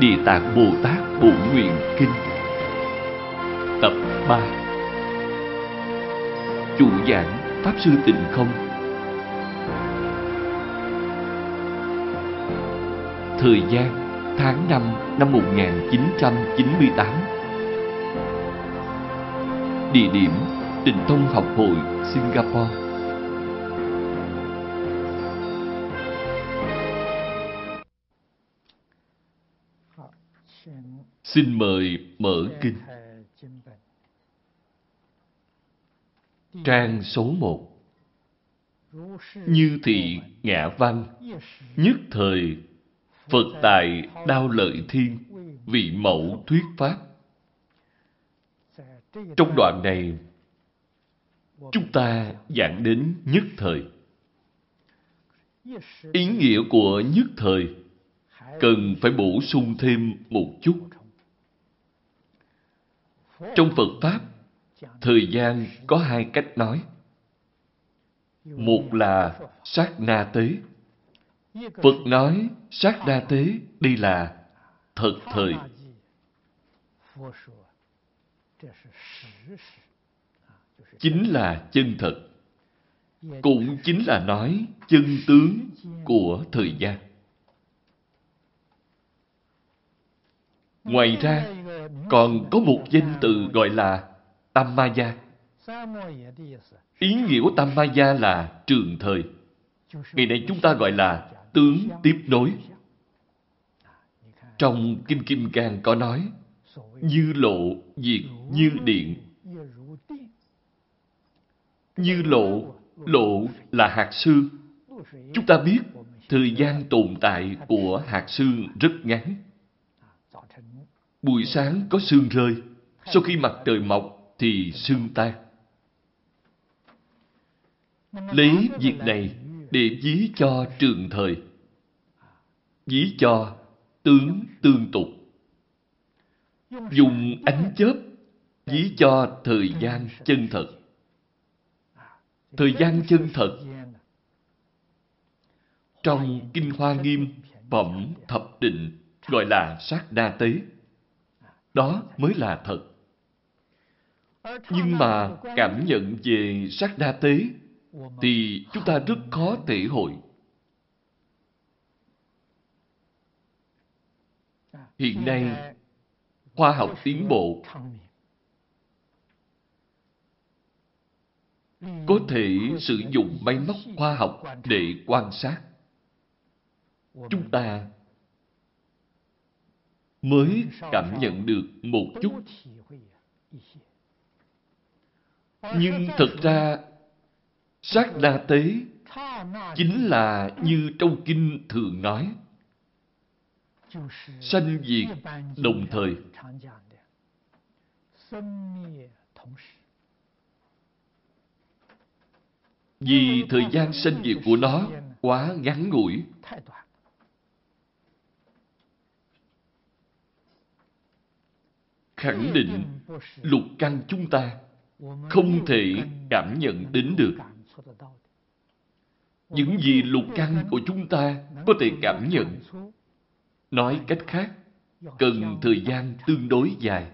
Địa Tạng Bồ Tát Bộ Nguyện Kinh. Tập 3 Chủ giảng Pháp Sư Tịnh Không. Thời gian, tháng 5 năm 1998 Địa điểm, Tịnh Thông Học Hội, Singapore. Xin mời mở kinh. Trang số 1 Như thị ngã văn, Nhất thời, Phật tại đao lợi thiên, Vị mẫu thuyết pháp. Trong đoạn này, Chúng ta giảng đến nhất thời. Ý nghĩa của nhất thời Cần phải bổ sung thêm một chút trong Phật Pháp, thời gian có hai cách nói. Một là sát na tế. Phật nói sát na tế đây là thật thời. Chính là chân thật. Cũng chính là nói chân tướng của thời gian. Ngoài ra, còn có một danh từ gọi là Tammaya. Ý nghĩa của Tammaya là trường thời. Ngày nay chúng ta gọi là tướng tiếp nối. Trong Kinh Kim Cang có nói, như lộ diệt như điện. Như lộ, lộ là hạt xương. Chúng ta biết thời gian tồn tại của hạt xương rất ngắn. Buổi sáng có sương rơi, sau khi mặt trời mọc thì sương tan. Lấy việc này để ví cho trường thời, ví cho tướng tương tục. Dùng ánh chớp ví cho thời gian chân thật. Thời gian chân thật trong Kinh Hoa Nghiêm Phẩm Thập Định gọi là sát đa tế. Đó mới là thật. Nhưng mà cảm nhận về sắc đa tế thì chúng ta rất khó thể hội. Hiện nay, khoa học tiến bộ có thể sử dụng máy móc khoa học để quan sát. Chúng ta mới cảm nhận được một chút. Nhưng thực ra, sát đa tế chính là như trong kinh thường nói. Sanh diệt đồng thời. Vì thời gian sanh diệt của nó quá ngắn ngủi, khẳng định lục căn chúng ta không thể cảm nhận đến được. Những gì lục căn của chúng ta có thể cảm nhận. Nói cách khác, cần thời gian tương đối dài.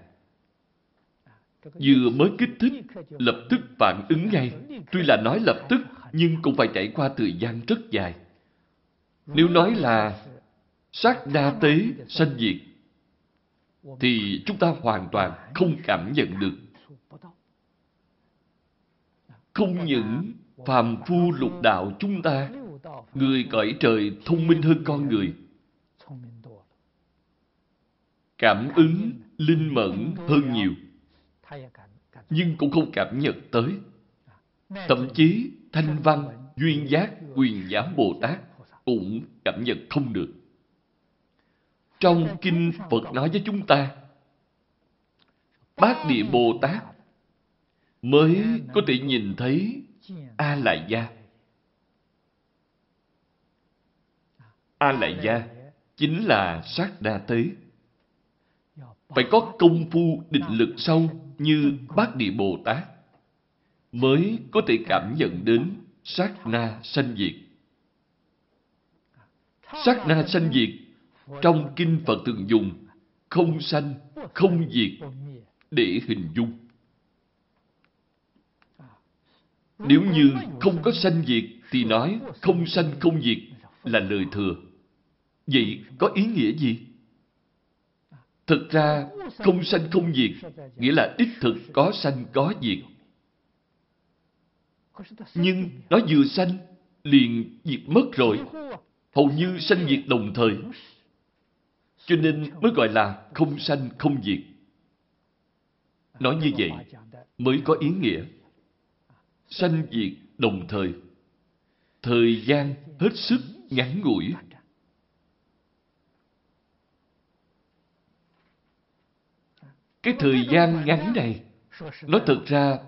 Vừa mới kích thích, lập tức phản ứng ngay. Tuy là nói lập tức, nhưng cũng phải trải qua thời gian rất dài. Nếu nói là sát đa tế sanh diệt thì chúng ta hoàn toàn không cảm nhận được. Không những phàm phu lục đạo chúng ta, người cõi trời thông minh hơn con người, cảm ứng linh mẫn hơn nhiều, nhưng cũng không cảm nhận tới. Thậm chí thanh văn, duyên giác, quyền giám Bồ Tát cũng cảm nhận không được. Trong Kinh Phật nói với chúng ta, Bát Địa Bồ Tát mới có thể nhìn thấy A Lại Gia. A Lại Gia chính là sát đa tế. Phải có công phu định lực sâu như Bát Địa Bồ Tát mới có thể cảm nhận đến sát na sanh diệt. Sát na sanh diệt trong kinh Phật thường dùng không sanh, không diệt để hình dung. Nếu như không có sanh diệt thì nói không sanh không diệt là lời thừa. Vậy có ý nghĩa gì? Thực ra không sanh không diệt nghĩa là đích thực có sanh có diệt. Nhưng nó vừa sanh liền diệt mất rồi. Hầu như sanh diệt đồng thời. Cho nên mới gọi là không sanh không diệt. Nói như vậy mới có ý nghĩa. Sanh diệt đồng thời. Thời gian hết sức ngắn ngủi. Cái thời gian ngắn này, nó thật ra,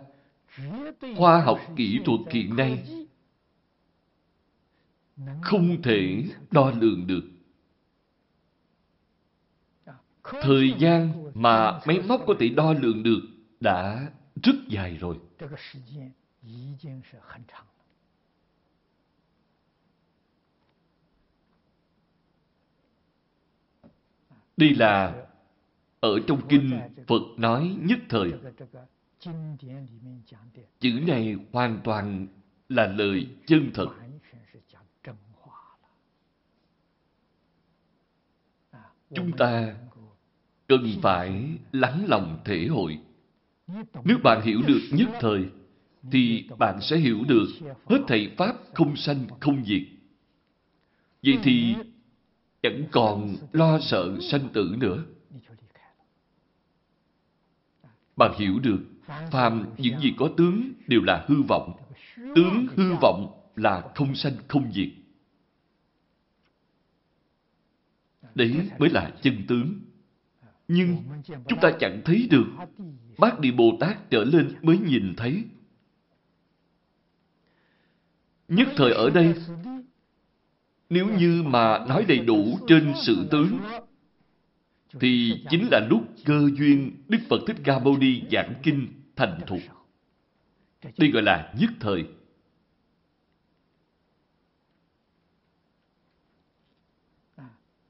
khoa học kỹ thuật hiện nay không thể đo lường được. Thời gian mà máy móc có thể đo lường được đã rất dài rồi. Đây là ở trong kinh Phật nói nhất thời. Chữ này hoàn toàn là lời chân thật. Chúng ta cần phải lắng lòng thể hội. Nếu bạn hiểu được nhất thời, thì bạn sẽ hiểu được hết thầy Pháp không sanh không diệt. Vậy thì chẳng còn lo sợ sanh tử nữa. Bạn hiểu được, phàm những gì có tướng đều là hư vọng. Tướng hư vọng là không sanh không diệt. Đấy mới là chân tướng. Nhưng chúng ta chẳng thấy được. Bác Địa Bồ Tát trở lên mới nhìn thấy. Nhất thời ở đây, nếu như mà nói đầy đủ trên sự tướng, thì chính là lúc cơ duyên Đức Phật Thích Ca Mâu Ni giảng kinh thành thục. Đây gọi là nhất thời.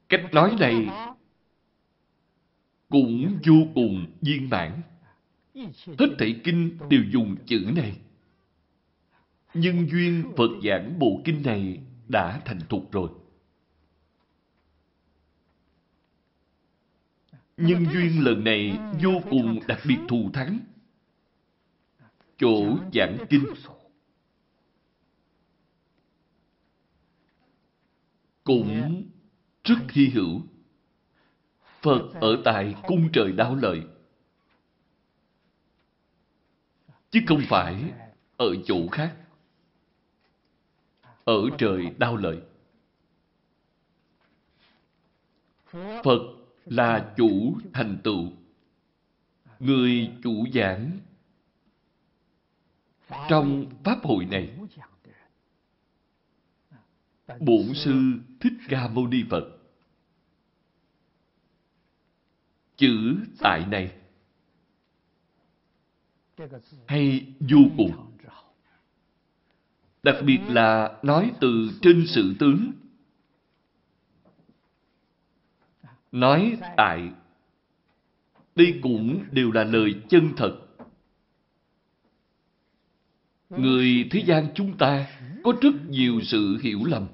Cách nói này cũng vô cùng viên mãn. Hết thảy kinh đều dùng chữ này. Nhân duyên Phật giảng bộ kinh này đã thành thục rồi. Nhân duyên lần này vô cùng đặc biệt thù thắng. Chỗ giảng kinh cũng rất hy hữu. Phật ở tại cung trời đau lợi. Chứ không phải ở chỗ khác. Ở trời đau lợi. Phật là chủ thành tựu. Người chủ giảng trong Pháp hội này. Bổn Sư Thích Ca Mâu Ni Phật. Chữ tại này hay vô cùng. Đặc biệt là nói từ trên sự tướng nói tại. Đây cũng đều là lời chân thật. Người thế gian chúng ta có rất nhiều sự hiểu lầm.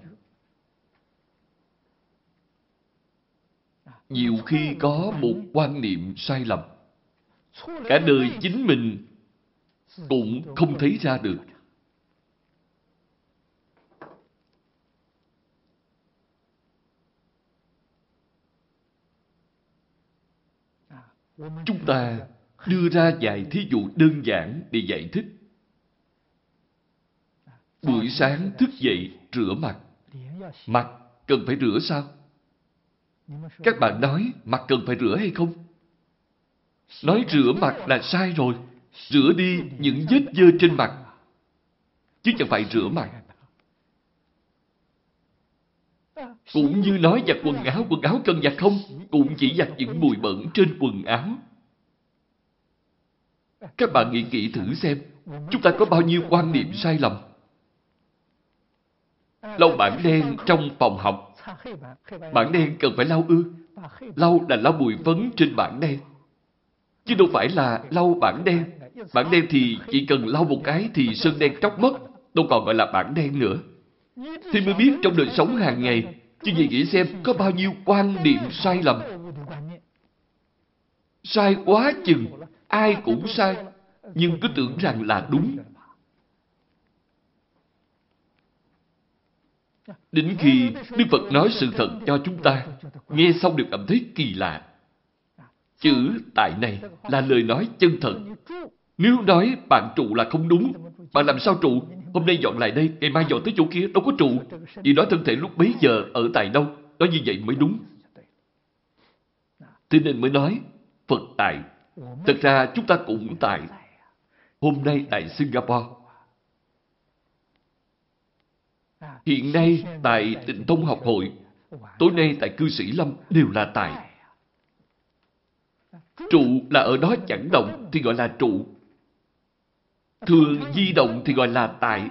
Nhiều khi có một quan niệm sai lầm. Cả đời chính mình cũng không thấy ra được. Chúng ta đưa ra vài thí dụ đơn giản để giải thích. Buổi sáng thức dậy rửa mặt. Mặt cần phải rửa sao? Các bạn nói mặt cần phải rửa hay không? Nói rửa mặt là sai rồi. Rửa đi những vết dơ trên mặt. Chứ chẳng phải rửa mặt. Cũng như nói giặt quần áo, quần áo cần giặt không? Cũng chỉ giặt những bụi bẩn trên quần áo. Các bạn nghĩ kỹ thử xem, chúng ta có bao nhiêu quan niệm sai lầm? Lau bảng đen trong phòng học. Bảng đen cần phải lau ư? Lau là lau bụi phấn trên bảng đen. Chứ đâu phải là lau bảng đen. Bảng đen thì chỉ cần lau một cái thì sơn đen tróc mất, đâu còn gọi là bảng đen nữa. Thì mới biết trong đời sống hàng ngày, chứ gì nghĩ xem có bao nhiêu quan điểm sai lầm. Sai quá chừng, ai cũng sai, nhưng cứ tưởng rằng là đúng. Đến khi Đức Phật nói sự thật cho chúng ta, nghe xong đều cảm thấy kỳ lạ. Chữ tại này là lời nói chân thật. Nếu nói bạn trụ là không đúng, bạn làm sao trụ? Hôm nay dọn lại đây, ngày mai dọn tới chỗ kia, đâu có trụ. Vì nói thân thể lúc bấy giờ ở tại đâu, nói như vậy mới đúng. Thế nên mới nói, Phật tại. Thật ra chúng ta cũng tại. Hôm nay tại Singapore. Hiện nay tại Tịnh Thông học hội, tối nay tại cư sĩ Lâm đều là tài Trụ là ở đó chẳng động thì gọi là trụ. Thường di động thì gọi là tại.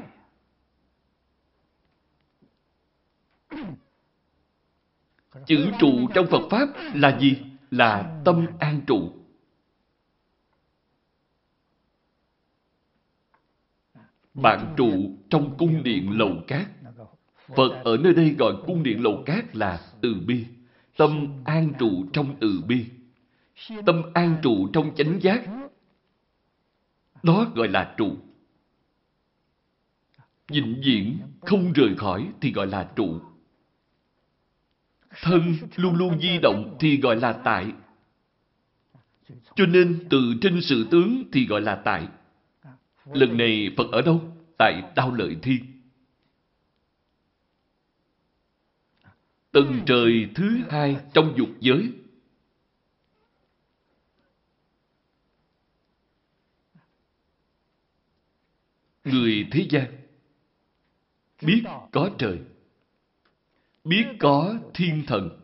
Chữ trụ trong Phật Pháp là gì? Là tâm an trụ. Bạn trụ trong cung điện lầu cát. Phật ở nơi đây gọi cung điện lầu cát là từ bi. Tâm an trụ trong từ bi. Tâm an trụ trong chánh giác. Đó gọi là trụ. Vĩnh viễn không rời khỏi thì gọi là trụ. Thân luôn luôn di động thì gọi là tại. Cho nên từ trên sự tướng thì gọi là tại. Lần này Phật ở đâu? Tại Đao Lợi Thiên. Tầng trời thứ hai trong dục giới. Người thế gian biết có trời, biết có thiên thần.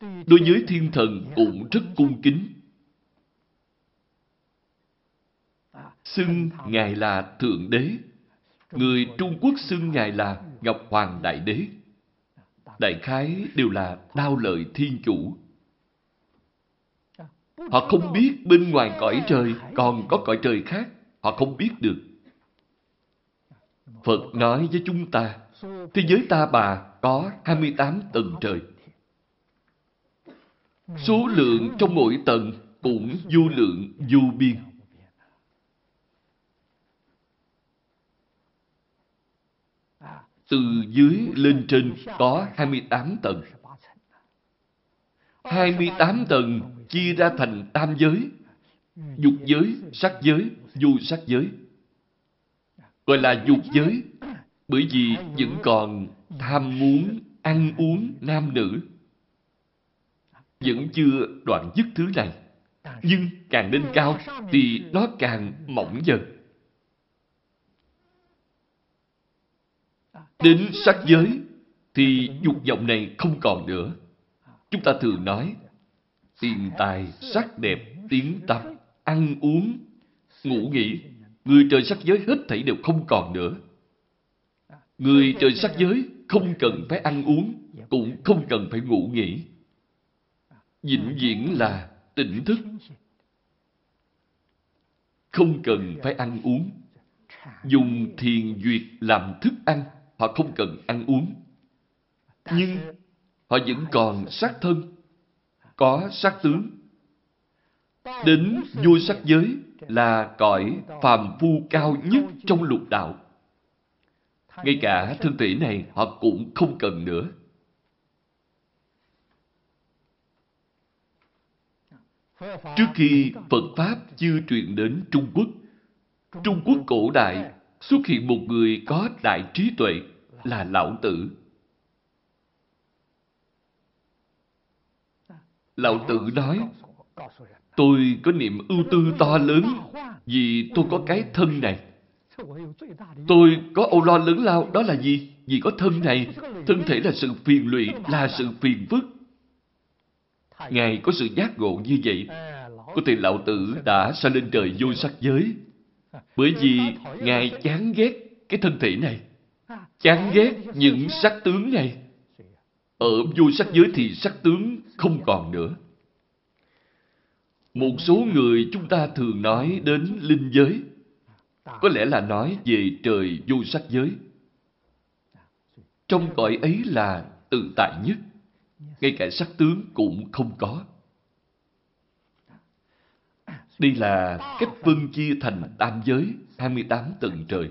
Đối với thiên thần cũng rất cung kính. Xưng Ngài là Thượng Đế. Người Trung Quốc xưng Ngài là Ngọc Hoàng Đại Đế. Đại khái đều là đao lợi thiên chủ. Họ không biết bên ngoài cõi trời còn có cõi trời khác. Họ không biết được. Phật nói với chúng ta, thế giới ta bà có 28 tầng trời. Số lượng trong mỗi tầng cũng vô lượng vô biên. Từ dưới lên trên có 28 tầng. 28 tầng chia ra thành tam giới, dục giới, sắc giới, vô sắc giới. Gọi là dục giới, bởi vì vẫn còn tham muốn ăn uống nam nữ. Vẫn chưa đoạn dứt thứ này. Nhưng càng lên cao thì nó càng mỏng dần. Đến sắc giới thì dục vọng này không còn nữa. Chúng ta thường nói tiền tài, sắc đẹp, tiếng tăm ăn uống, ngủ nghỉ. Người trời sắc giới hết thảy đều không còn nữa. Người trời sắc giới không cần phải ăn uống, cũng không cần phải ngủ nghỉ. Vĩnh viễn là tỉnh thức. Không cần phải ăn uống. Dùng thiền duyệt làm thức ăn, họ không cần ăn uống. Nhưng họ vẫn còn sắc thân, có sắc tướng. Đến vô sắc giới là cõi phàm phu cao nhất trong lục đạo. Ngay cả thân thể này họ cũng không cần nữa. Trước khi Phật Pháp chưa truyền đến Trung Quốc, Trung Quốc cổ đại xuất hiện một người có đại trí tuệ là Lão Tử. Lão Tử nói, tôi có niềm ưu tư to lớn vì tôi có cái thân này. Tôi có âu lo lớn lao, đó là gì? Vì có thân này, thân thể là sự phiền lụy, là sự phiền phức. Ngài có sự giác ngộ như vậy. Có thể lão tử đã sa lên trời vô sắc giới. Bởi vì Ngài chán ghét cái thân thể này chán ghét những sắc tướng này. Ở vô sắc giới thì sắc tướng không còn nữa. Một số người chúng ta thường nói đến linh giới, có lẽ là nói về trời vô sắc giới. Trong cõi ấy là tự tại nhất, ngay cả sắc tướng cũng không có. Đây là cách phân chia thành tam giới, 28 tầng trời.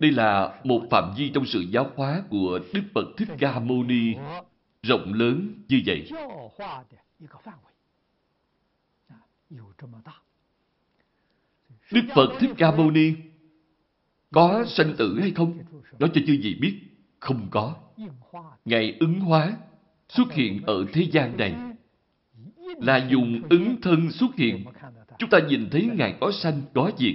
Đây là một phạm vi trong sự giáo hóa của Đức Phật Thích Ca Mâu Ni rộng lớn như vậy. Đức Phật Thích Ca Mâu Ni có sanh tử hay không? Nói cho chư gì biết. Không có. Ngài ứng hóa xuất hiện ở thế gian này là dùng ứng thân xuất hiện. Chúng ta nhìn thấy Ngài có sanh, có diệt.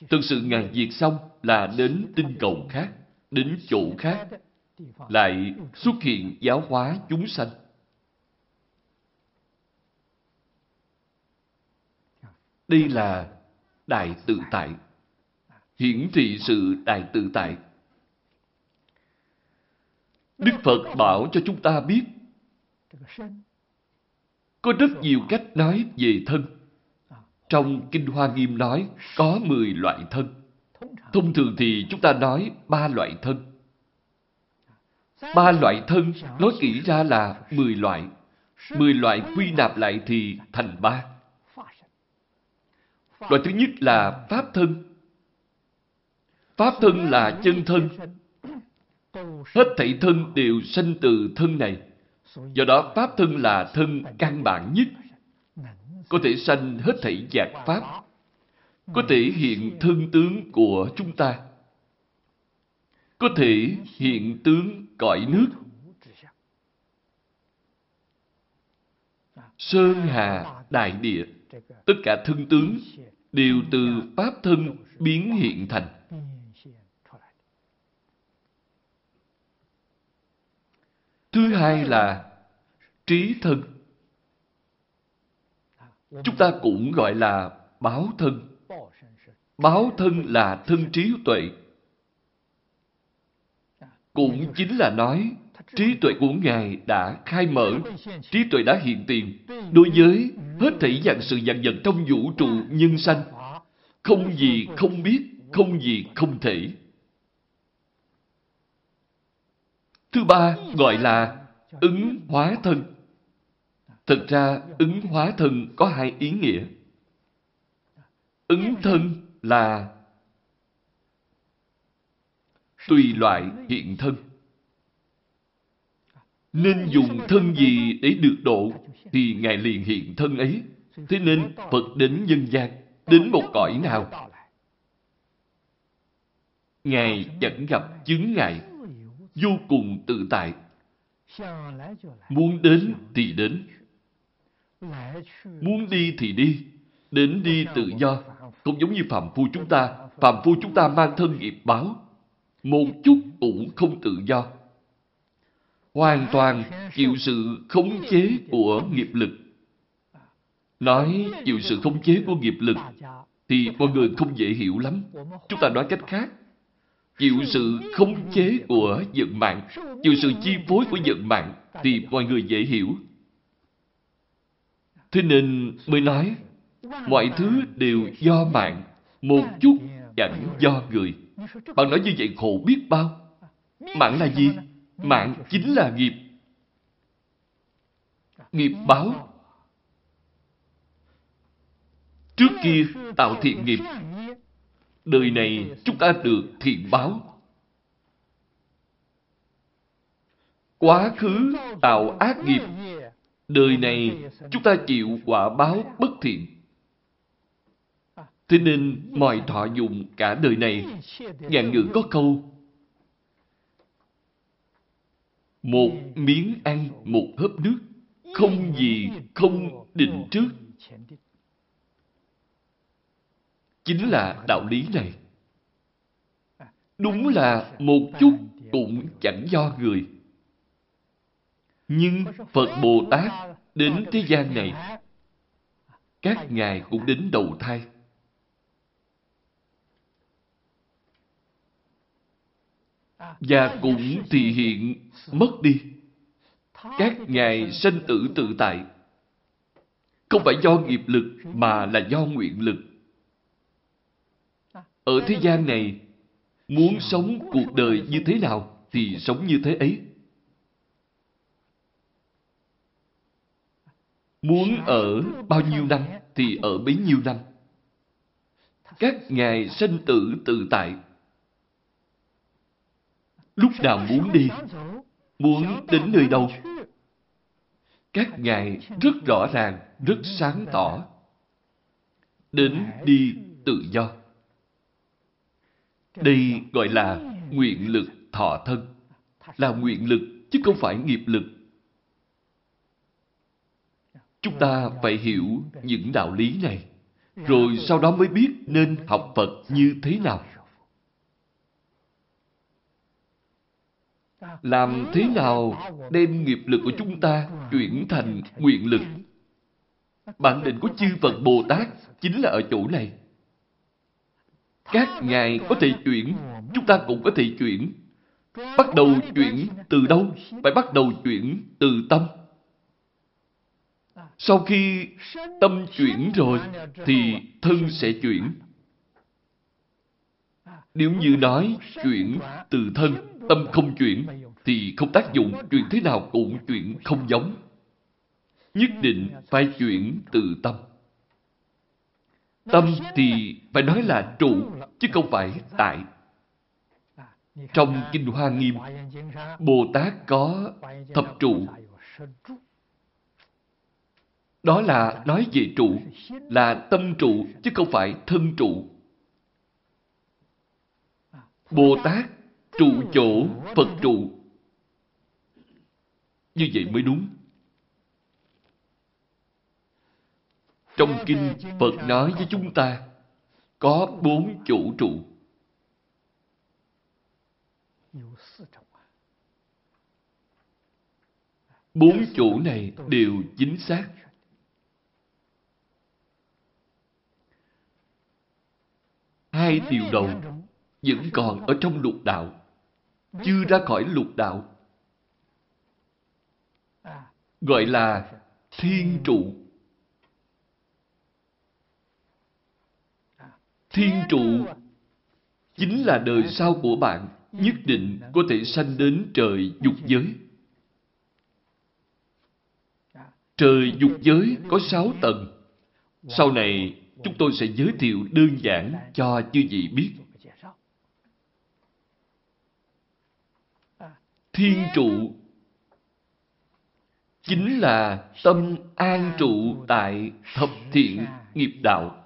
Thực sự ngàn diệt xong là đến tinh cầu khác, đến chỗ khác, lại xuất hiện giáo hóa chúng sanh. Đây là đại tự tại, hiển thị sự đại tự tại. Đức Phật bảo cho chúng ta biết có rất nhiều cách nói về thân. Trong Kinh Hoa Nghiêm nói, có 10 loại thân. Thông thường thì chúng ta nói ba loại thân. Ba loại thân nói kỹ ra là 10 loại. 10 loại quy nạp lại thì thành ba. Loại thứ nhất là Pháp thân. Pháp thân là chân thân. Hết thảy thân đều sanh từ thân này. Do đó Pháp thân là thân căn bản nhất. Có thể sanh hết thảy giác Pháp. Có thể hiện thân tướng của chúng ta. Có thể hiện tướng cõi nước. Sơn hà, đại địa. Tất cả thân tướng đều từ Pháp thân biến hiện thành. Thứ hai là trí thân. Chúng ta cũng gọi là báo thân. Báo thân là thân trí tuệ. Cũng chính là nói trí tuệ của Ngài đã khai mở, trí tuệ đã hiện tiền đối với hết thảy dạng sự dạng vật trong vũ trụ nhân sanh. Không gì không biết, không gì không thể. Thứ ba gọi là ứng hóa thân. Thực ra, ứng hóa thân có hai ý nghĩa. Ứng thân là tùy loại hiện thân. Nên dùng thân gì để được độ, thì Ngài liền hiện thân ấy. Thế nên Phật đến nhân gian, đến một cõi nào, Ngài chẳng gặp chứng ngại, vô cùng tự tại. Muốn đến thì đến. Muốn đi thì đi. Đến đi tự do. cũng giống như phạm phu chúng ta. Phạm phu chúng ta mang thân nghiệp báo. Một chút cũng không tự do. Hoàn toàn chịu sự khống chế của nghiệp lực. Nói chịu sự khống chế của nghiệp lực thì mọi người không dễ hiểu lắm. Chúng ta nói cách khác chịu sự khống chế của vận mạng, chịu sự chi phối của vận mạng, thì mọi người dễ hiểu. Thế nên mới nói, mọi thứ đều do mạng, một chút chẳng do người. Bạn nói như vậy khổ biết bao. Mạng là gì? Mạng chính là nghiệp. Nghiệp báo. Trước kia tạo thiện nghiệp đời này chúng ta được thiện báo. Quá khứ tạo ác nghiệp, đời này chúng ta chịu quả báo bất thiện. Thế nên mọi thọ dụng cả đời này, ngạn ngữ có câu Một miếng ăn, một hớp nước, không gì không định trước. chính là đạo lý này. Đúng là một chút cũng chẳng do người. Nhưng Phật Bồ Tát đến thế gian này, các ngài cũng đến đầu thai. và cũng thì hiện mất đi. Các ngài sanh tử tự tại. Không phải do nghiệp lực mà là do nguyện lực. Ở thế gian này, muốn sống cuộc đời như thế nào thì sống như thế ấy. Muốn ở bao nhiêu năm thì ở bấy nhiêu năm. Các ngài sanh tử tự tại. Lúc nào muốn đi, muốn đến nơi đâu. Các ngài rất rõ ràng, rất sáng tỏ. Đến đi tự do. Đây gọi là nguyện lực thọ thân. Là nguyện lực chứ không phải nghiệp lực. Chúng ta phải hiểu những đạo lý này, rồi sau đó mới biết nên học Phật như thế nào. Làm thế nào đem nghiệp lực của chúng ta chuyển thành nguyện lực? Bản định của chư Phật Bồ Tát chính là ở chỗ này. Các ngài có thể chuyển, chúng ta cũng có thể chuyển. Bắt đầu chuyển từ đâu? Phải bắt đầu chuyển từ tâm. Sau khi tâm chuyển rồi, thì thân sẽ chuyển. Nếu như nói chuyển từ thân, tâm không chuyển, thì không tác dụng, chuyển thế nào cũng chuyển không giống. Nhất định phải chuyển từ tâm. Tâm thì phải nói là trụ, chứ không phải tại. Trong Kinh Hoa Nghiêm, Bồ Tát có thập trụ. Đó là nói về trụ, là tâm trụ, chứ không phải thân trụ. Bồ Tát trụ chỗ Phật trụ. Như vậy mới đúng. Trong kinh Phật nói với chúng ta có bốn chủ trụ. Bốn chủ này đều chính xác. Hai điều đầu vẫn còn ở trong lục đạo, chưa ra khỏi lục đạo. Gọi là thiên trụ. Thiên trụ chính là đời sau của bạn nhất định có thể sanh đến trời dục giới. Trời dục giới có sáu tầng. Sau này, chúng tôi sẽ giới thiệu đơn giản cho chư vị biết. Thiên trụ chính là tâm an trụ tại thập thiện nghiệp đạo.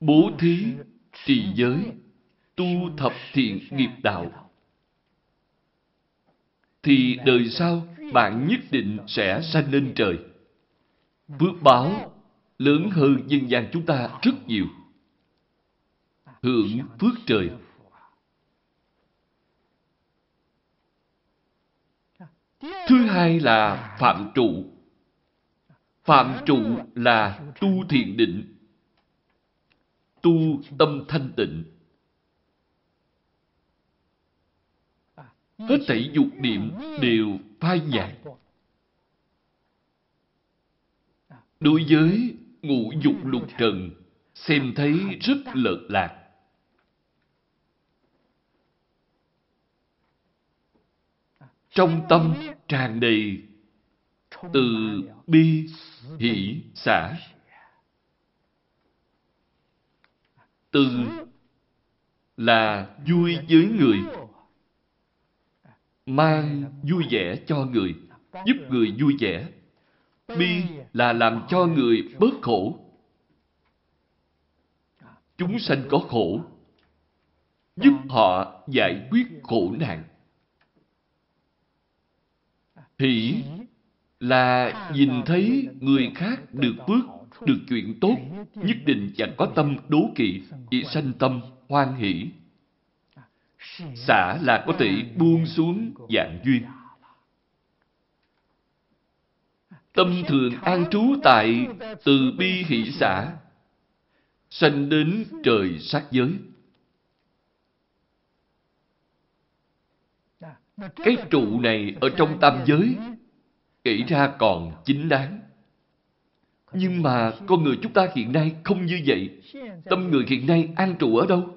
Bố thí, trì giới, tu thập thiện nghiệp đạo. Thì đời sau bạn nhất định sẽ sanh lên trời. Phước báo lớn hơn dân gian chúng ta rất nhiều. Hưởng phước trời. Thứ hai là phạm trụ. Phạm trụ là tu thiền định. Tu tâm thanh tịnh. Hết thảy dục niệm đều phai nhạt. Đối với ngũ dục lục trần, xem thấy rất lợt lạc. Trong tâm tràn đầy từ bi, hỷ, xả. Từ là vui với người, mang vui vẻ cho người, giúp người vui vẻ. Bi là làm cho người bớt khổ. Chúng sanh có khổ, giúp họ giải quyết khổ nạn. Hỷ là nhìn thấy người khác được phước, được chuyện tốt, nhất định chẳng có tâm đố kỵ, chỉ sanh tâm hoan hỷ. Xả là có thể buông xuống dạng duyên. Tâm thường an trú tại từ bi hỷ xả. sanh đến trời sát giới. Cái trụ này ở trong tam giới kể ra còn chính đáng. Nhưng mà con người chúng ta hiện nay không như vậy. Tâm người hiện nay an trụ ở đâu?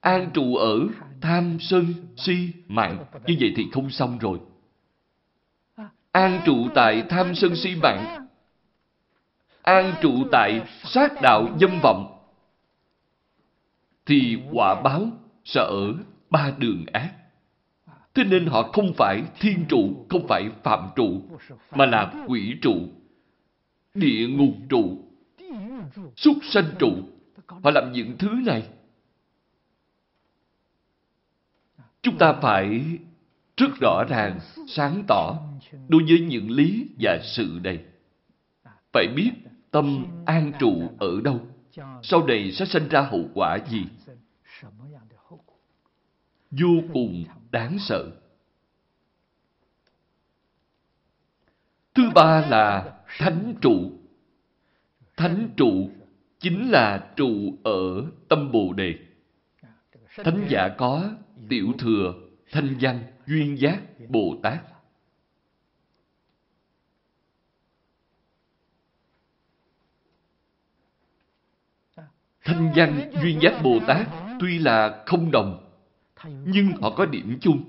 An trụ ở tham, sân, si, mạng. Như vậy thì không xong rồi. An trụ tại tham, sân, si, mạng. An trụ tại sát đạo, dâm vọng. Thì quả báo sẽ ở ba đường ác. Thế nên họ không phải thiên trụ, không phải phạm trụ, mà là quỷ trụ, địa ngục trụ, súc sanh trụ. Họ làm những thứ này. Chúng ta phải rất rõ ràng, sáng tỏ đối với những lý và sự này. Phải biết tâm an trụ ở đâu, sau này sẽ sinh ra hậu quả gì. Vô cùng đáng sợ. Thứ ba là thánh trụ. Thánh trụ chính là trụ ở tâm Bồ Đề. Thánh giả có tiểu thừa, thanh văn, duyên giác, Bồ Tát. Thanh văn, duyên giác Bồ Tát tuy là không đồng, nhưng họ có điểm chung.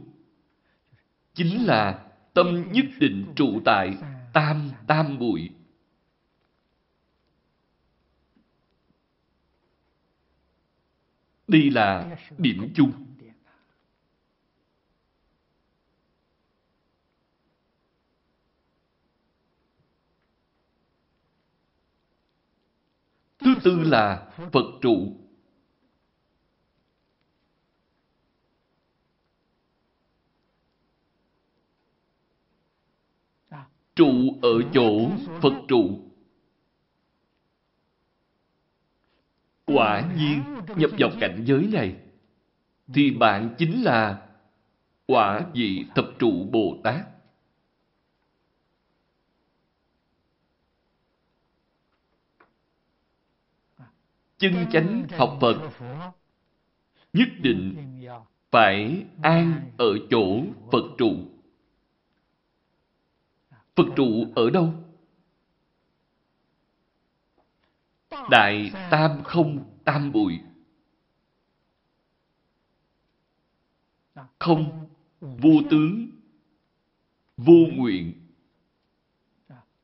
Chính là tâm nhất định trụ tại tam tam bụi. Đây là điểm chung. Thứ tư là Phật trụ. Trụ ở chỗ Phật trụ. Quả nhiên, nhập vào cảnh giới này, thì bạn chính là quả vị thập trụ Bồ Tát. Chân chánh học Phật nhất định phải an ở chỗ Phật trụ. Phật trụ ở đâu? Đại tam không tam bụi. Không, vô tướng, vô nguyện.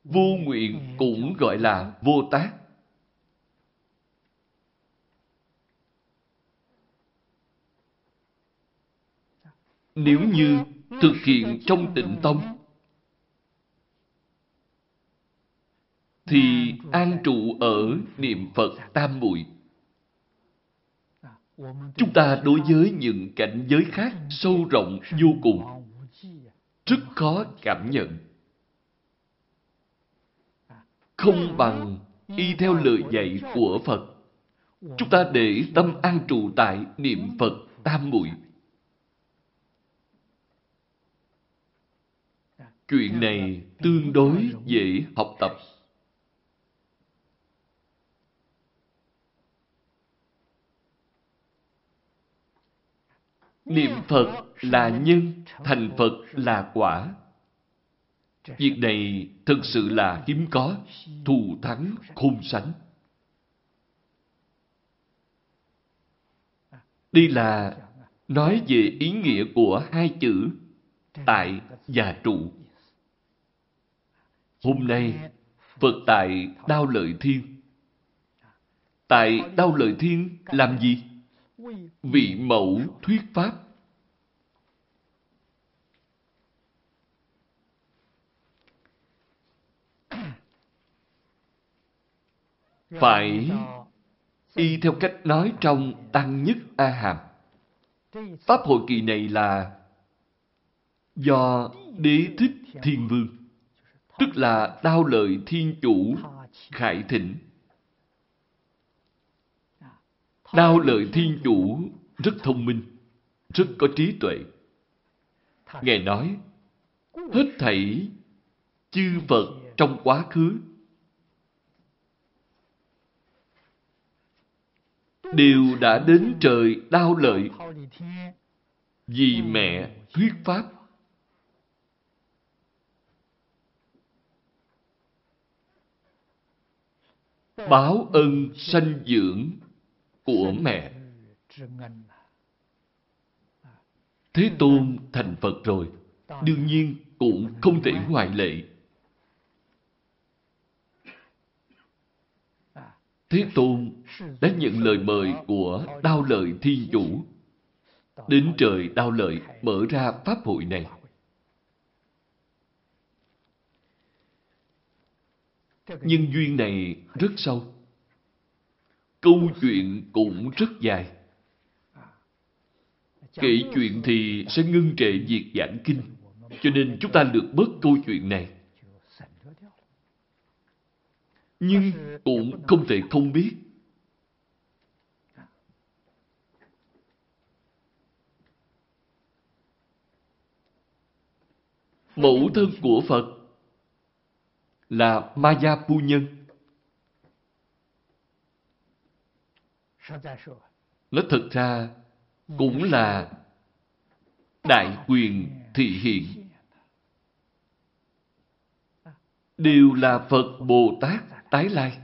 Vô nguyện cũng gọi là vô tác. Nếu như thực hiện trong tịnh tâm thì an trụ ở niệm Phật tam muội. Chúng ta đối với những cảnh giới khác sâu rộng vô cùng, rất khó cảm nhận. Không bằng y theo lời dạy của Phật. Chúng ta để tâm an trụ tại niệm Phật tam muội. Chuyện này tương đối dễ học tập. Niệm Phật là nhân, thành Phật là quả. Việc này thực sự là hiếm có, thù thắng khôn sánh. Đây là nói về ý nghĩa của hai chữ tại và trụ. Hôm nay, Phật tại Đao Lợi Thiên. Tại Đao Lợi Thiên làm gì? Vị mẫu thuyết Pháp. Phải y theo cách nói trong Tăng Nhất A Hàm. Pháp hội kỳ này là do Đế Thích Thiên Vương tức là đao lợi thiên chủ khải thịnh. Đao lợi thiên chủ rất thông minh, rất có trí tuệ. Ngài nói, hết thảy chư Phật trong quá khứ đều đã đến trời đau lợi vì mẹ thuyết pháp. Báo ân sanh dưỡng của mẹ. Thế Tôn thành Phật rồi, đương nhiên cũng không thể ngoại lệ. Thế Tôn đã nhận lời mời của Đao Lợi Thiên Chủ đến trời Đao Lợi mở ra Pháp hội này. Nhân duyên này rất sâu. Câu chuyện cũng rất dài. Kể chuyện thì sẽ ngưng trệ việc giảng kinh, cho nên chúng ta lược bớt câu chuyện này. Nhưng cũng không thể không biết. Mẫu thân của Phật là Maya Phu Nhân. Nó thật ra cũng là đại quyền thị hiện. Đều là Phật Bồ Tát tái lai.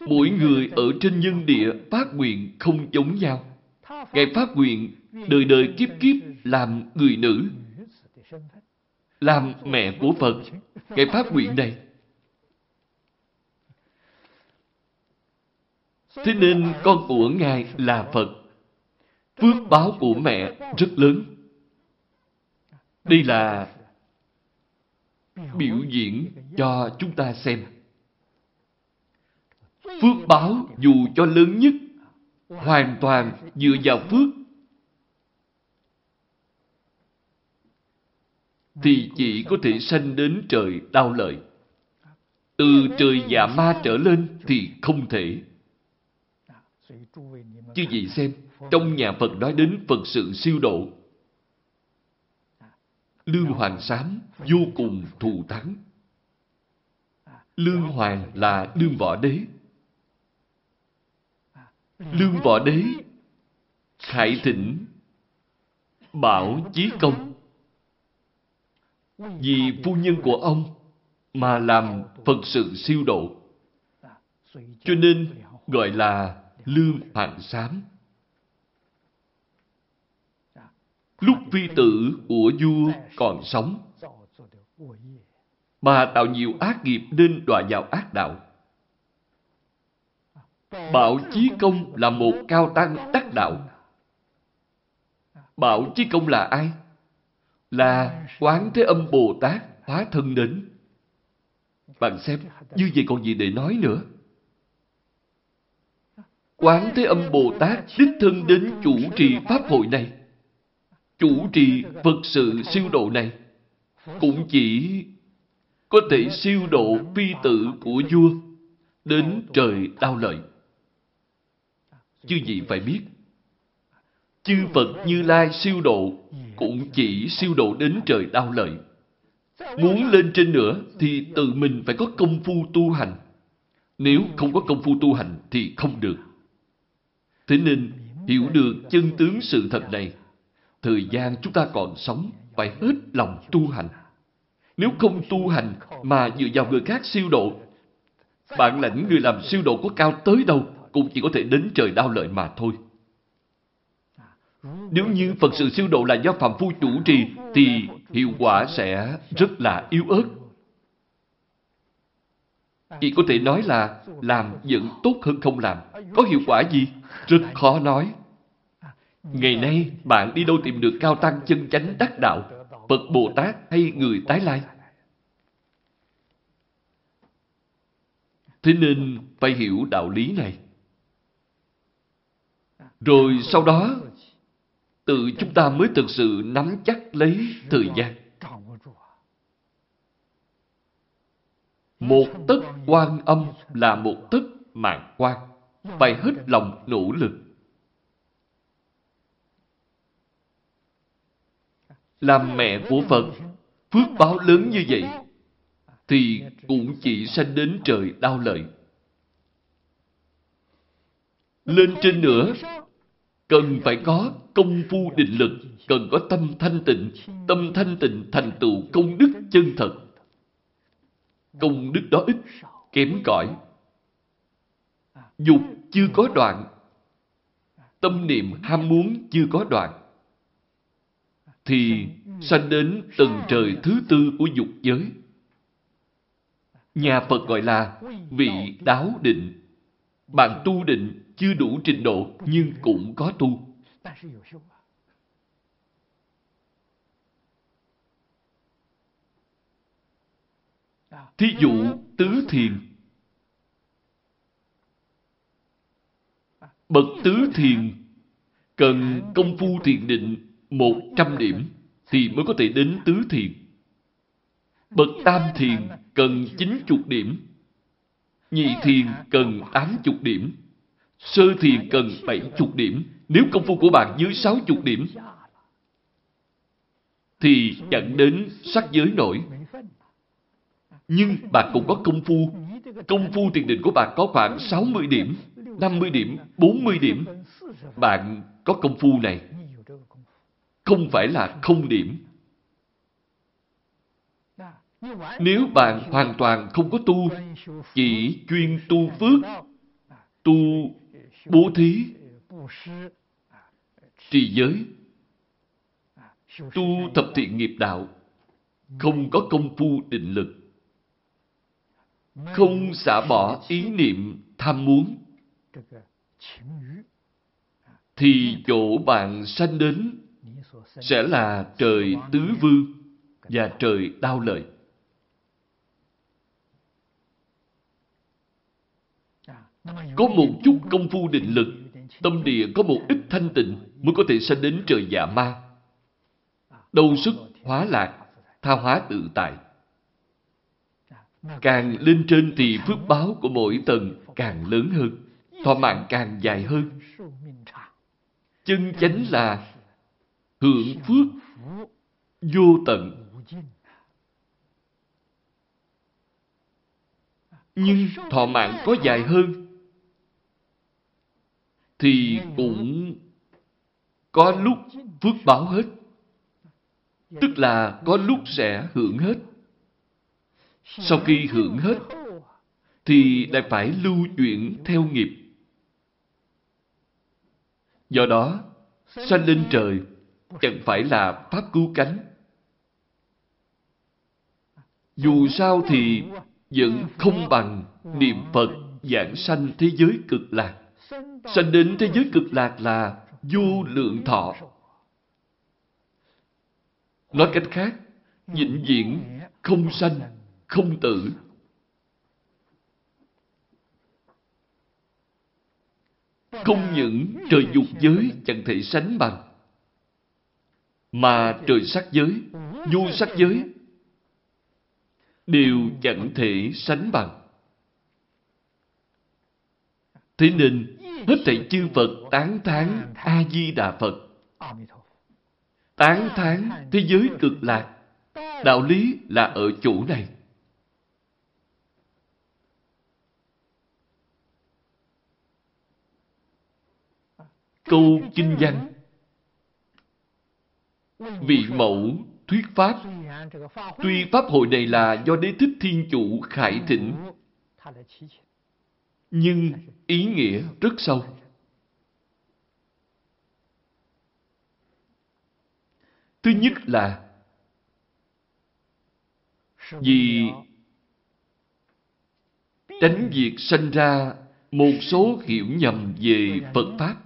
Mỗi người ở trên nhân địa phát nguyện không giống nhau. Ngài phát nguyện đời đời kiếp kiếp làm người nữ, làm mẹ của Phật. Ngài pháp nguyện này. Thế nên con của Ngài là Phật. Phước báo của mẹ rất lớn. Đây là biểu diễn cho chúng ta xem. Phước báo dù cho lớn nhất, hoàn toàn dựa vào phước, thì chỉ có thể sanh đến trời đau lợi. Từ trời dạ ma trở lên thì không thể. Chứ gì xem, trong nhà Phật nói đến Phật sự siêu độ, Lương Hoàng Sám vô cùng thù thắng. Lương Hoàng là Lương Võ Đế. Lương Võ Đế khải thỉnh Bảo Chí Công vì phu nhân của ông mà làm Phật sự siêu độ. Cho nên gọi là Lương Hoàng Sám. Lúc phi tử của vua còn sống, bà tạo nhiều ác nghiệp nên đọa vào ác đạo. Bảo Chí Công là một cao tăng đắc đạo. Bảo Chí Công là ai? Là Quán Thế Âm Bồ Tát hóa thân đến. Bạn xem, như vậy còn gì để nói nữa? Quán Thế Âm Bồ Tát đích thân đến chủ trì Pháp hội này chủ trì Phật sự siêu độ này cũng chỉ có thể siêu độ phi tử của vua đến trời đau lợi. Chứ gì phải biết, chư Phật Như Lai siêu độ cũng chỉ siêu độ đến trời đau lợi. Muốn lên trên nữa thì tự mình phải có công phu tu hành. Nếu không có công phu tu hành thì không được. Thế nên, hiểu được chân tướng sự thật này Thời gian chúng ta còn sống phải hết lòng tu hành. Nếu không tu hành mà dựa vào người khác siêu độ, bản lãnh người làm siêu độ có cao tới đâu cũng chỉ có thể đến trời đau lợi mà thôi. Nếu như Phật sự siêu độ là do Phạm Phu chủ trì thì hiệu quả sẽ rất là yếu ớt. Chỉ có thể nói là làm vẫn tốt hơn không làm. Có hiệu quả gì? Rất khó nói. Ngày nay, bạn đi đâu tìm được cao tăng chân chánh đắc đạo, Phật Bồ Tát hay người tái lai? Thế nên phải hiểu đạo lý này. Rồi sau đó, tự chúng ta mới thực sự nắm chắc lấy thời gian. Một tức quan âm là một tức mạng quan. Phải hết lòng nỗ lực. làm mẹ của Phật, phước báo lớn như vậy, thì cũng chỉ sanh đến trời đau lợi. Lên trên nữa, cần phải có công phu định lực, cần có tâm thanh tịnh. Tâm thanh tịnh thành tựu công đức chân thật. Công đức đó ít, kém cỏi. Dục chưa có đoạn. Tâm niệm ham muốn chưa có đoạn. Thì sanh đến tầng trời thứ tư của dục giới. Nhà Phật gọi là vị đáo định. Bạn tu định chưa đủ trình độ, nhưng cũng có tu. Thí dụ, tứ thiền. Bậc tứ thiền cần công phu thiền định một trăm điểm thì mới có thể đến tứ thiền. Bậc tam thiền cần chín chục điểm. Nhị thiền cần tám chục điểm. Sơ thiền cần bảy chục điểm. Nếu công phu của bạn dưới sáu chục điểm, thì chẳng đến sắc giới nổi. Nhưng bạn cũng có công phu. Công phu thiền định của bạn có khoảng 60 điểm, 50 điểm, 40 điểm. Bạn có công phu này. Không phải là không điểm. Nếu bạn hoàn toàn không có tu, chỉ chuyên tu phước, tu bố thí, trì giới, tu thập thiện nghiệp đạo, không có công phu định lực, không xả bỏ ý niệm tham muốn, thì chỗ bạn sanh đến sẽ là trời tứ vương và trời đau lợi. Có một chút công phu định lực, tâm địa có một ít thanh tịnh mới có thể sanh đến trời dạ ma. Đâu sức hóa lạc, tha hóa tự tại. Càng lên trên thì phước báo của mỗi tầng càng lớn hơn, thọ mạng càng dài hơn. Chân chánh là hưởng phước vô tận. Nhưng thọ mạng có dài hơn thì cũng có lúc phước báo hết. Tức là có lúc sẽ hưởng hết. Sau khi hưởng hết, thì lại phải lưu chuyển theo nghiệp. Do đó, sanh lên trời chẳng phải là pháp cứu cánh. Dù sao thì vẫn không bằng niệm Phật giảng sanh thế giới cực lạc. Sanh đến thế giới cực lạc là vô lượng thọ. Nói cách khác, vĩnh viễn không sanh, không tử. Không những trời dục giới chẳng thể sánh bằng, mà trời sắc giới, vô sắc giới đều chẳng thể sánh bằng. Thế nên, hết thảy chư Phật tán thán A-di-đà Phật. Tán thán thế giới cực lạc. Đạo lý là ở chỗ này. Câu kinh văn Vị mẫu thuyết pháp Tuy pháp hội này là do đế thích thiên chủ khải thịnh nhưng ý nghĩa rất sâu. Thứ nhất là vì tránh việc sanh ra một số hiểu nhầm về Phật Pháp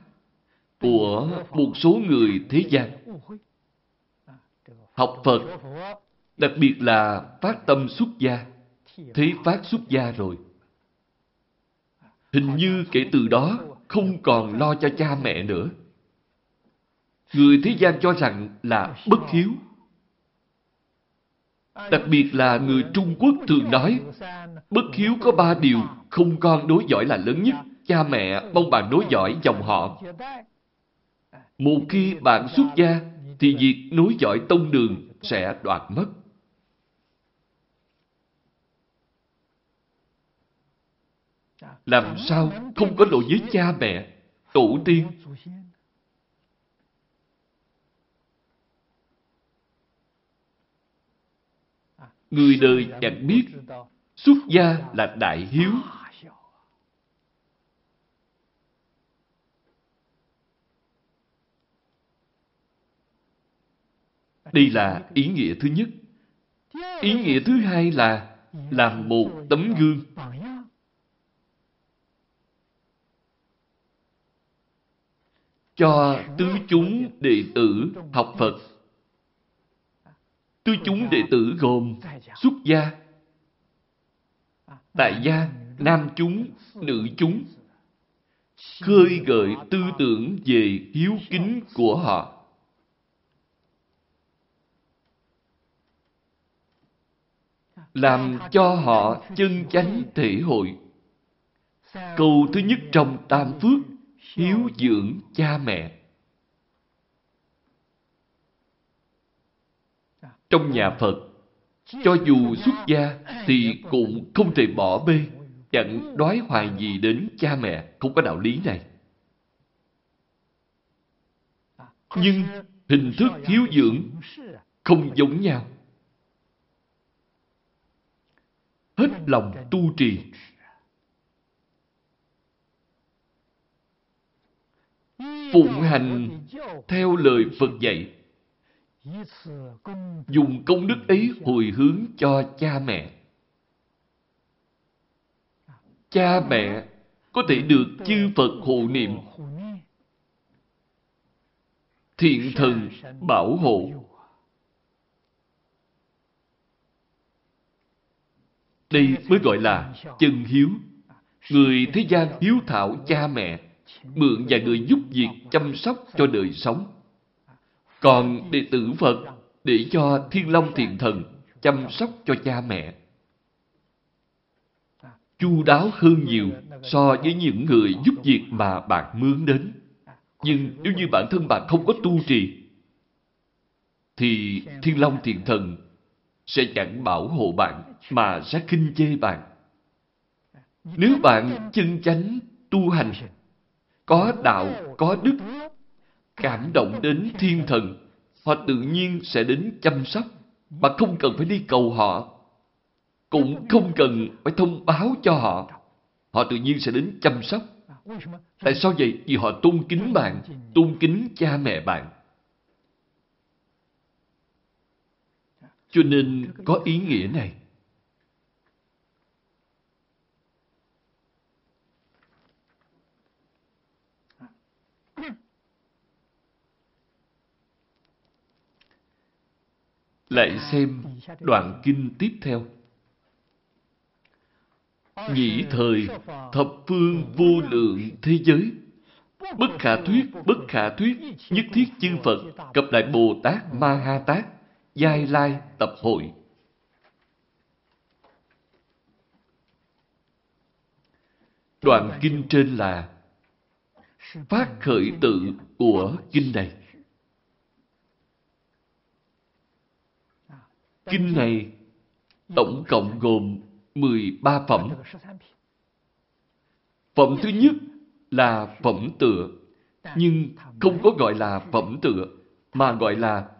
của một số người thế gian. Học Phật, đặc biệt là phát tâm xuất gia, thế phát xuất gia rồi. Hình như kể từ đó không còn lo cho cha mẹ nữa. Người thế gian cho rằng là bất hiếu. Đặc biệt là người Trung Quốc thường nói, bất hiếu có ba điều, không con đối giỏi là lớn nhất. Cha mẹ mong bạn đối giỏi dòng họ. Một khi bạn xuất gia, thì việc nối dõi tông đường sẽ đoạt mất. Làm sao không có lỗi với cha mẹ? tổ tiên. Người đời chẳng biết xuất gia là đại hiếu. Đây là ý nghĩa thứ nhất. Ý nghĩa thứ hai là làm một tấm gương. Cho tứ chúng đệ tử học Phật. Tứ chúng đệ tử gồm xuất gia, tại gia, nam chúng, nữ chúng, khơi gợi tư tưởng về hiếu kính của họ. làm cho họ chân chánh thể hội. Câu thứ nhất trong Tam Phước, hiếu dưỡng cha mẹ. Trong nhà Phật, cho dù xuất gia thì cũng không thể bỏ bê, chẳng đoái hoài gì đến cha mẹ, không có đạo lý này. Nhưng hình thức hiếu dưỡng không giống nhau. hết lòng tu trì. Phụng hành theo lời Phật dạy. Dùng công đức ấy hồi hướng cho cha mẹ. Cha mẹ có thể được chư Phật hộ niệm. Thiện thần bảo hộ Đây mới gọi là chân hiếu. Người thế gian hiếu thảo cha mẹ, mượn và người giúp việc chăm sóc cho đời sống. Còn đệ tử Phật để cho Thiên Long thiền Thần chăm sóc cho cha mẹ. Chu đáo hơn nhiều so với những người giúp việc mà bạn mướn đến. Nhưng nếu như bản thân bạn không có tu trì, thì Thiên Long thiền Thần sẽ chẳng bảo hộ bạn mà sẽ khinh chê bạn. Nếu bạn chân chánh tu hành, có đạo, có đức, cảm động đến thiên thần, họ tự nhiên sẽ đến chăm sóc, mà không cần phải đi cầu họ, cũng không cần phải thông báo cho họ. Họ tự nhiên sẽ đến chăm sóc. Tại sao vậy? Vì họ tôn kính bạn, tôn kính cha mẹ bạn. Cho nên có ý nghĩa này. Lại xem đoạn kinh tiếp theo. Nhĩ thời thập phương vô lượng thế giới. Bất khả thuyết, bất khả thuyết Nhất thiết chư Phật Cập lại Bồ Tát Ma Ha Tát Giai Lai Tập Hội. Đoạn kinh trên là Phát khởi tự của kinh này. Kinh này tổng cộng gồm 13 phẩm. Phẩm thứ nhất là phẩm tựa, nhưng không có gọi là phẩm tựa, mà gọi là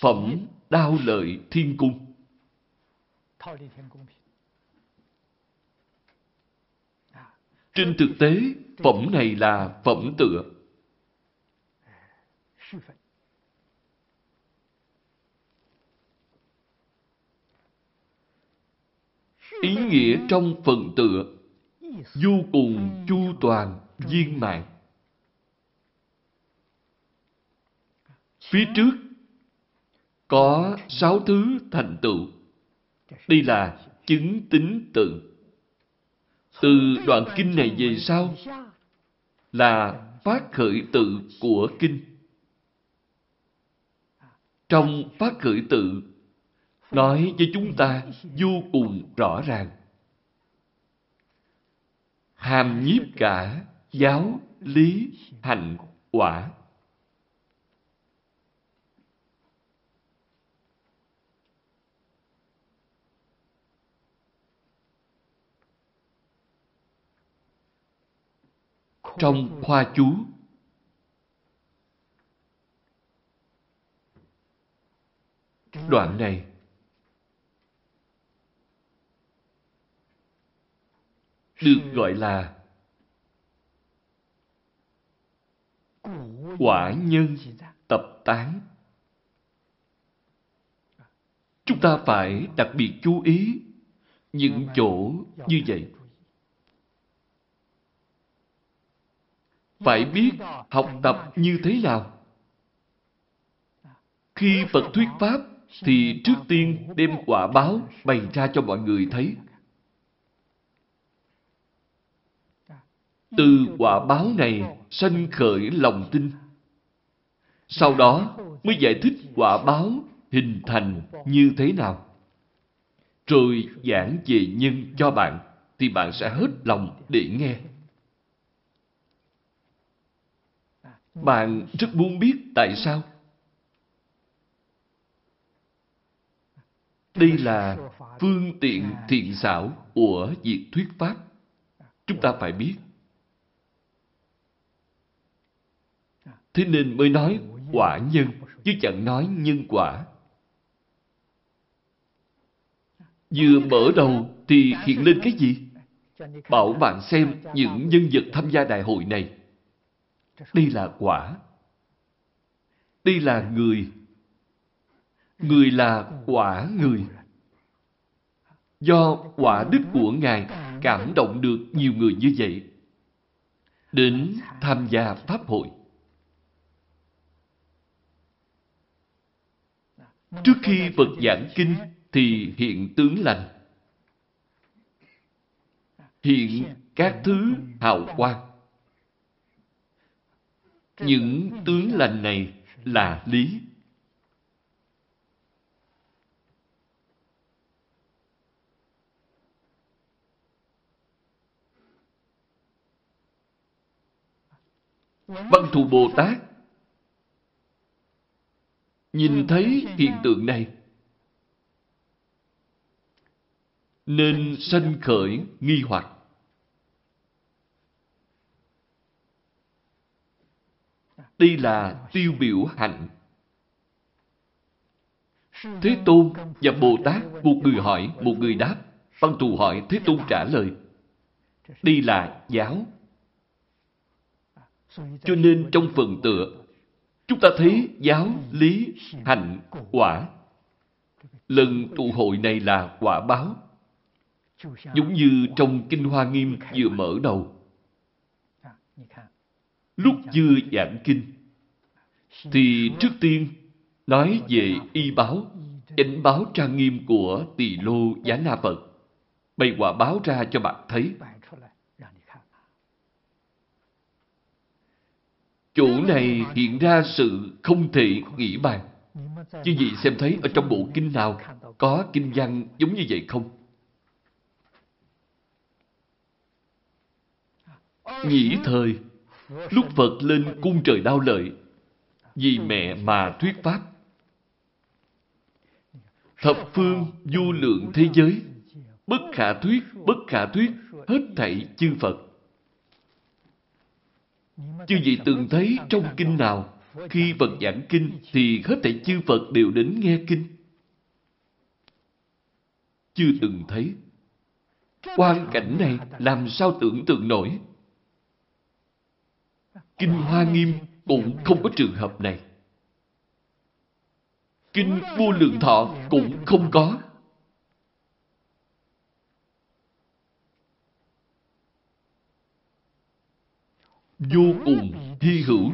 phẩm đao lợi thiên cung. Trên thực tế, phẩm này là phẩm tựa. Ý nghĩa trong phần tựa vô cùng chu toàn, viên mãn. Phía trước có sáu thứ thành tựu. Đây là chứng tính tự. Từ đoạn kinh này về sau là phát khởi tự của kinh. Trong phát khởi tự nói với chúng ta vô cùng rõ ràng. Hàm nhiếp cả giáo, lý, hành, quả. trong khoa chú. Đoạn này được gọi là quả nhân tập tán. Chúng ta phải đặc biệt chú ý những chỗ như vậy. Phải biết học tập như thế nào. Khi Phật thuyết Pháp, thì trước tiên đem quả báo bày ra cho mọi người thấy. Từ quả báo này sanh khởi lòng tin. Sau đó mới giải thích quả báo hình thành như thế nào. Rồi giảng về nhân cho bạn, thì bạn sẽ hết lòng để nghe. Bạn rất muốn biết tại sao. Đây là phương tiện thiện xảo của việc thuyết pháp. Chúng ta phải biết. Thế nên mới nói quả nhân, chứ chẳng nói nhân quả. Vừa mở đầu thì hiện lên cái gì? Bảo bạn xem những nhân vật tham gia đại hội này. Đây là quả. Đây là người. Người là quả người. Do quả đức của Ngài cảm động được nhiều người như vậy. Đến tham gia Pháp hội. Trước khi Phật giảng kinh thì hiện tướng lành. Hiện các thứ hào quang. Những tướng lành này là lý. Văn thù Bồ Tát nhìn thấy hiện tượng này. Nên sanh khởi nghi hoặc. Đây là tiêu biểu hạnh. Thế tôn và bồ tát một người hỏi một người đáp. Văn thù hỏi thế tôn trả lời đây là giáo. Cho nên trong phần tựa Chúng ta thấy giáo, lý, hạnh, quả. Lần tụ hội này là quả báo. Giống như trong Kinh Hoa Nghiêm vừa mở đầu. Lúc vừa giảng kinh, thì trước tiên nói về y báo, chánh báo trang nghiêm của tỳ lô giá na Phật. Bày quả báo ra cho bạn thấy. Chỗ này hiện ra sự không thể nghĩ bàn. Chứ gì xem thấy ở trong bộ kinh nào có kinh văn giống như vậy không? Nhĩ thời, lúc Phật lên cung trời đau lợi, vì mẹ mà thuyết pháp. Thập phương vô lượng thế giới, bất khả thuyết, bất khả thuyết, hết thảy chư Phật. Chư vị từng thấy trong kinh nào, khi Phật giảng kinh thì hết thảy chư Phật đều đến nghe kinh. Chưa từng thấy. Quan cảnh này làm sao tưởng tượng nổi. Kinh Hoa Nghiêm cũng không có trường hợp này. Kinh Vô Lượng Thọ cũng không có. Vô cùng hy hữu.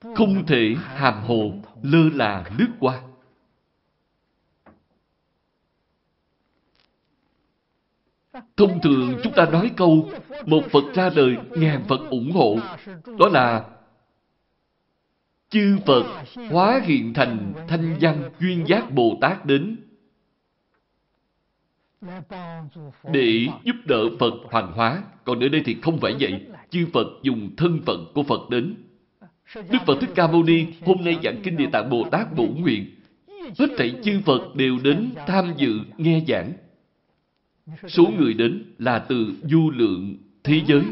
Không thể hàm hồ lơ là lướt qua. Thông thường chúng ta nói câu, một phật ra đời, ngàn phật ủng hộ. Đó là, chư phật hóa hiện thành thanh văn duyên giác bồ tát đến để giúp đỡ Phật hoàn hóa. Còn ở đây thì không phải vậy. Chư Phật dùng thân phận của Phật đến. Đức Phật Thích Ca Mâu Ni hôm nay giảng Kinh Địa Tạng Bồ Tát bổ nguyện. Hết thảy chư Phật đều đến tham dự nghe giảng. Số người đến là từ du lượng thế giới.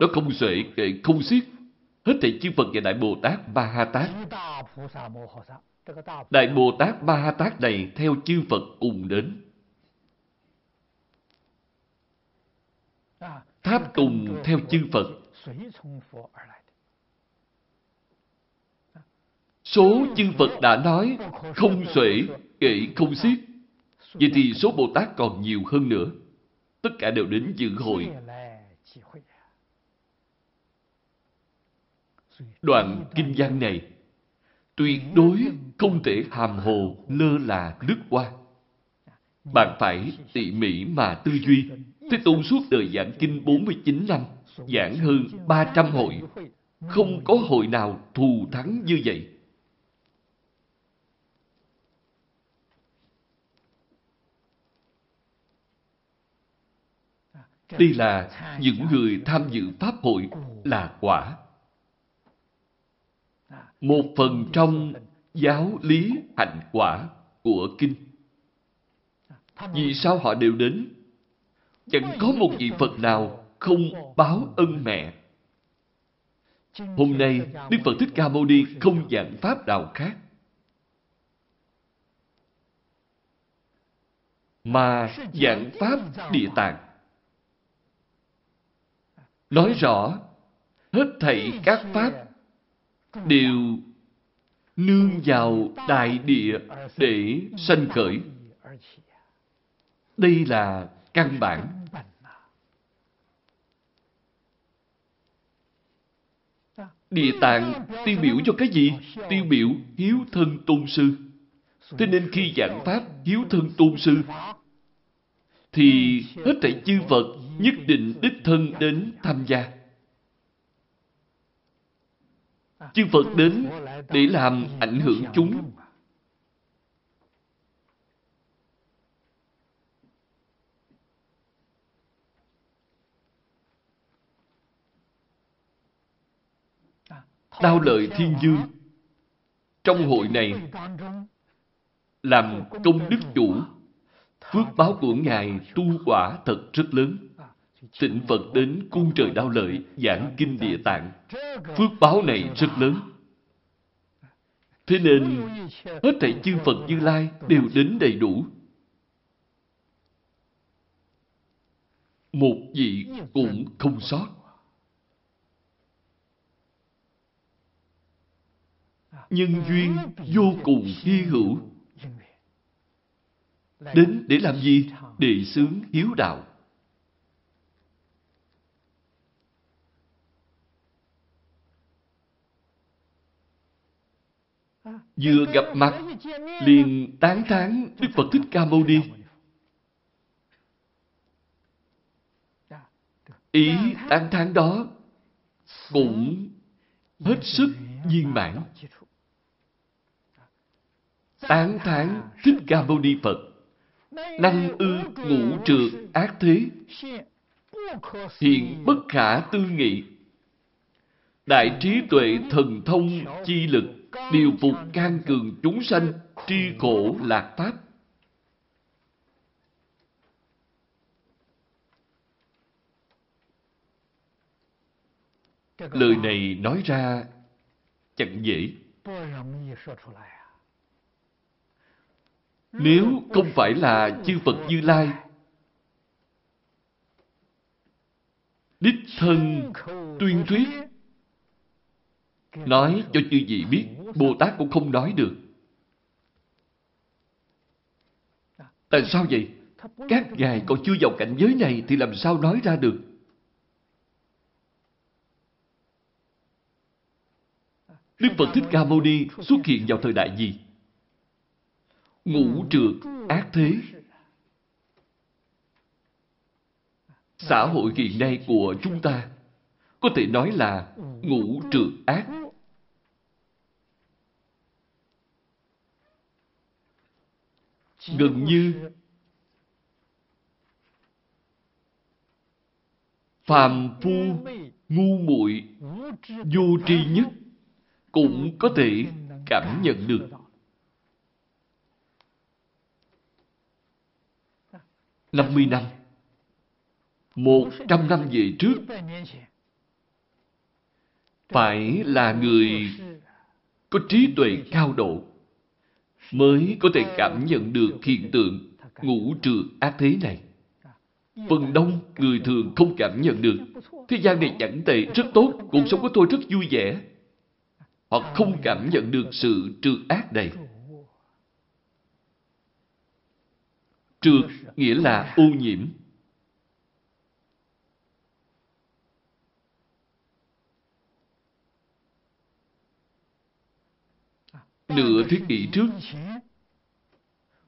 Đó không xuể kệ không xiết. Hết thảy chư Phật và Đại Bồ Tát Ba Ha Tát. Đại Bồ Tát Ba Ha Tát này theo chư Phật cùng đến. Tháp tùng theo chư Phật. Số chư Phật đã nói, không xuể kệ không xiết. Vậy thì số Bồ Tát còn nhiều hơn nữa. Tất cả đều đến dự hội. Đoạn kinh văn này, tuyệt đối không thể hàm hồ lơ là lướt qua. Bạn phải tỉ mỉ mà tư duy. Thế Tôn suốt đời giảng kinh 49 năm, giảng hơn 300 hội. Không có hội nào thù thắng như vậy. Đây là những người tham dự Pháp hội là quả. Một phần trong giáo lý hạnh quả của Kinh. Vì sao họ đều đến? Chẳng có một vị Phật nào không báo ân mẹ. Hôm nay, Đức Phật Thích Ca Mâu Ni không giảng Pháp nào khác. Mà giảng Pháp Địa Tạng nói rõ hết thảy các pháp đều nương vào đại địa để sanh khởi. Đây là căn bản. Địa tạng tiêu biểu cho cái gì? Tiêu biểu hiếu thân tôn sư. Thế nên khi giảng Pháp hiếu thân tôn sư, thì hết thảy chư Phật nhất định đích thân đến tham gia. Chư Phật đến để làm ảnh hưởng chúng. Đao lợi thiên dương trong hội này làm công đức chủ phước báo của Ngài tu quả thật rất lớn. Tịnh Phật đến cung trời đao lợi giảng kinh địa tạng. Phước báo này rất lớn. Thế nên, hết thảy chư Phật Như Lai đều đến đầy đủ. Một vị cũng không sót. Nhân duyên vô cùng hy hữu. Đến để làm gì? Để sướng hiếu đạo. Vừa gặp mặt, liền tán thán Đức Phật Thích Ca Mâu Ni. Ý tán thán đó cũng hết sức viên mãn. Tán thán Thích Ca Mâu Ni Phật. Năng ư ngũ trượt ác thế. Hiện bất khả tư nghị. Đại trí tuệ thần thông chi lực điều phục can cường chúng sanh, tri khổ lạc pháp. Lời này nói ra chẳng dễ nếu không phải là chư Phật Như Lai, Đích thân tuyên thuyết, Nói cho chư vị biết, Bồ Tát cũng không nói được Tại sao vậy? Các ngài còn chưa vào cảnh giới này Thì làm sao nói ra được Đức Phật Thích Ca Mâu Ni xuất hiện vào thời đại gì? Ngũ trượt ác thế. Xã hội hiện nay của chúng ta có thể nói là ngũ trượt ác. Gần như phàm phu ngu muội vô tri nhất cũng có thể cảm nhận được 50 năm, 100 năm về trước, phải là người có trí tuệ cao độ mới có thể cảm nhận được hiện tượng ngũ trượt ác thế này. Phần đông người thường không cảm nhận được. Thế gian này chẳng tệ, rất tốt, cuộc sống của tôi rất vui vẻ. Họ không cảm nhận được sự trượt ác này. Trượt nghĩa là ô nhiễm. Nửa thế kỷ trước,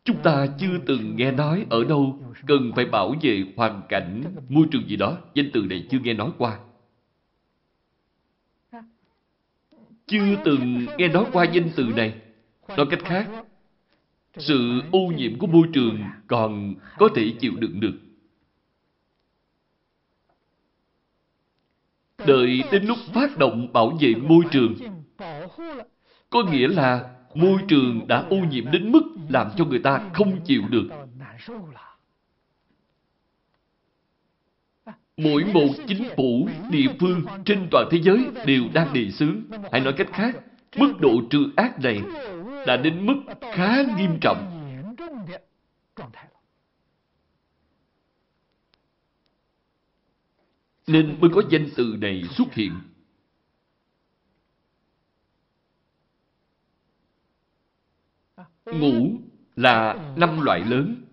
chúng ta chưa từng nghe nói ở đâu cần phải bảo vệ hoàn cảnh, môi trường gì đó. Danh từ này chưa nghe nói qua. Chưa từng nghe nói qua danh từ này. Nói cách khác, sự ô nhiễm của môi trường còn có thể chịu đựng được. Đợi đến lúc phát động bảo vệ môi trường, có nghĩa là môi trường đã ô nhiễm đến mức làm cho người ta không chịu được. Mỗi một chính phủ, địa phương trên toàn thế giới đều đang đề xướng. Hay nói cách khác, mức độ trừ ác này đã đến mức khá nghiêm trọng. Nên mới có danh từ này xuất hiện. Ngủ là năm loại lớn.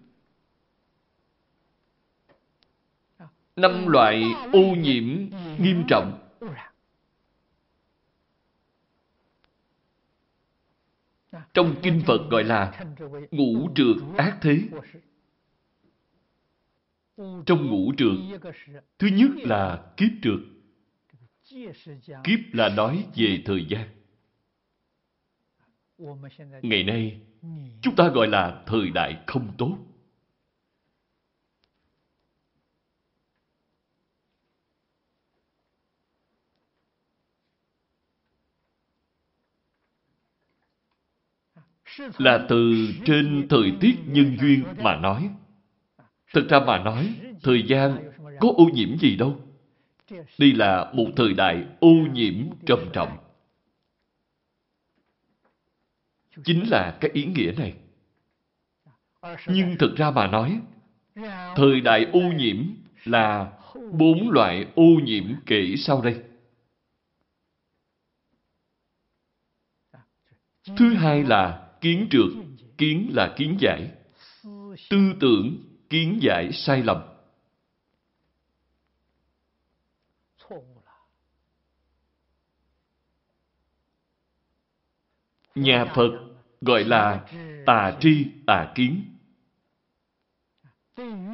Năm loại ô nhiễm nghiêm trọng. Trong Kinh Phật gọi là ngũ trượt ác thế. Trong ngũ trượt, thứ nhất là kiếp trượt. Kiếp là nói về thời gian. Ngày nay, chúng ta gọi là thời đại không tốt. Là từ trên thời tiết nhân duyên mà nói. Thực ra mà nói, thời gian có ô nhiễm gì đâu. Đây là một thời đại ô nhiễm trầm trọng. Chính là cái ý nghĩa này. Nhưng thực ra mà nói, thời đại ô nhiễm là bốn loại ô nhiễm kể sau đây. Thứ hai là kiến trượt, kiến là kiến giải. Tư tưởng, kiến giải sai lầm. Nhà Phật gọi là tà tri tà kiến.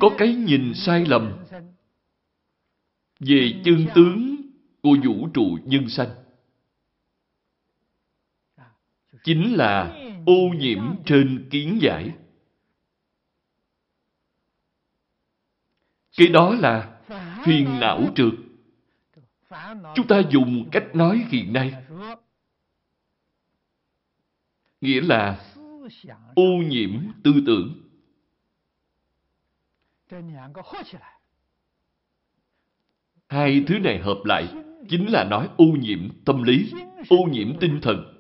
Có cái nhìn sai lầm về chân tướng của vũ trụ nhân sanh. Chính là ô nhiễm trên kiến giải. Cái đó là phiền não trượt. Chúng ta dùng cách nói hiện nay nghĩa là ô nhiễm tư tưởng. Hai thứ này hợp lại chính là nói ô nhiễm tâm lý, ô nhiễm tinh thần.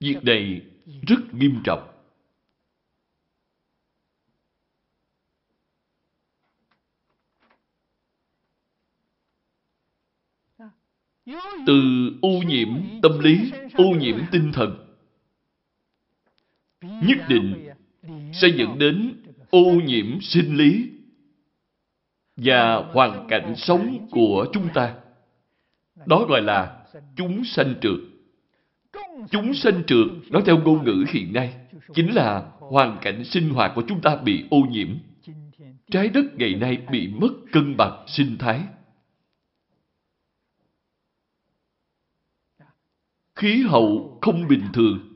Việc này rất nghiêm trọng. Từ ô nhiễm tâm lý, ô nhiễm tinh thần nhất định sẽ dẫn đến ô nhiễm sinh lý và hoàn cảnh sống của chúng ta. Đó gọi là chúng sanh trượt. Chúng sanh trượt, nói theo ngôn ngữ hiện nay, chính là hoàn cảnh sinh hoạt của chúng ta bị ô nhiễm. Trái đất ngày nay bị mất cân bằng sinh thái. Khí hậu không bình thường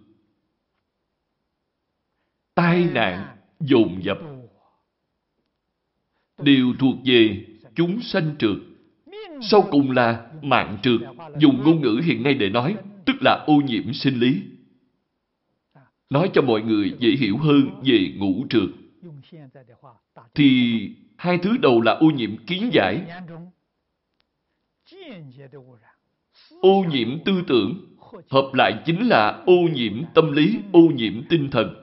tai nạn dồn dập đều thuộc về chúng sanh trượt. Sau cùng là mạng trượt, dùng ngôn ngữ hiện nay để nói, tức là ô nhiễm sinh lý. Nói cho mọi người dễ hiểu hơn về ngũ trượt. thì hai thứ đầu là ô nhiễm kiến giải. Ô nhiễm tư tưởng, hợp lại chính là ô nhiễm tâm lý, ô nhiễm tinh thần.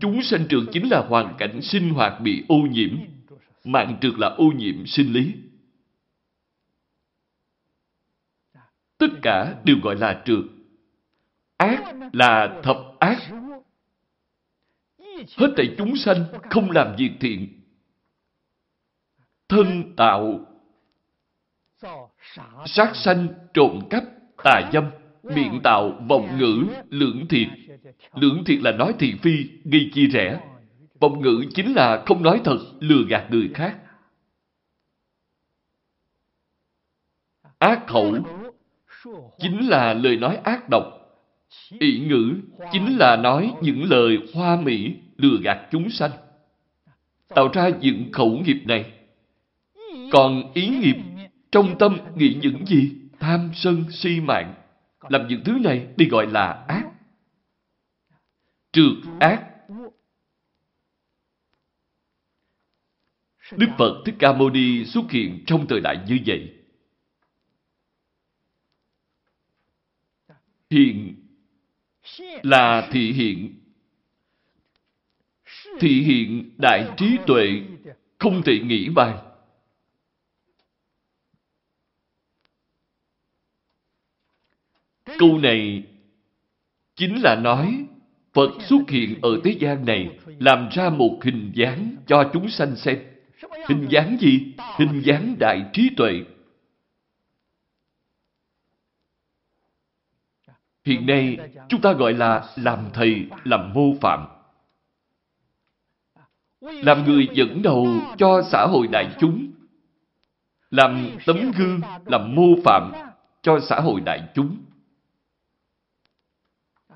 Chúng sanh trường chính là hoàn cảnh sinh hoạt bị ô nhiễm, mạng trượt là ô nhiễm sinh lý. Tất cả đều gọi là trượt. Ác là thập ác. Hết thảy chúng sanh không làm việc thiện. Thân tạo, sát sanh trộm cắp, tà dâm, miệng tạo, vọng ngữ, lưỡng thiệt lưỡng thiệt là nói thị phi gây chia rẽ vọng ngữ chính là không nói thật, lừa gạt người khác ác khẩu chính là lời nói ác độc. Ỷ ngữ chính là nói những lời hoa mỹ lừa gạt chúng sanh. Tạo ra những khẩu nghiệp này. Còn ý nghiệp trong tâm nghĩ những gì? Tham sân si mạng. Làm những thứ này đi gọi là ác. Trượt ác. Đức Phật Thích Ca Mâu Ni xuất hiện trong thời đại như vậy. Hiện là thị hiện. Thị hiện đại trí tuệ không thể nghĩ bàn. Câu này chính là nói Phật xuất hiện ở thế gian này làm ra một hình dáng cho chúng sanh xem. Hình dáng gì? Hình dáng đại trí tuệ. Hiện nay, chúng ta gọi là làm thầy, làm mô phạm. Làm người dẫn đầu cho xã hội đại chúng. Làm tấm gương, làm mô phạm cho xã hội đại chúng.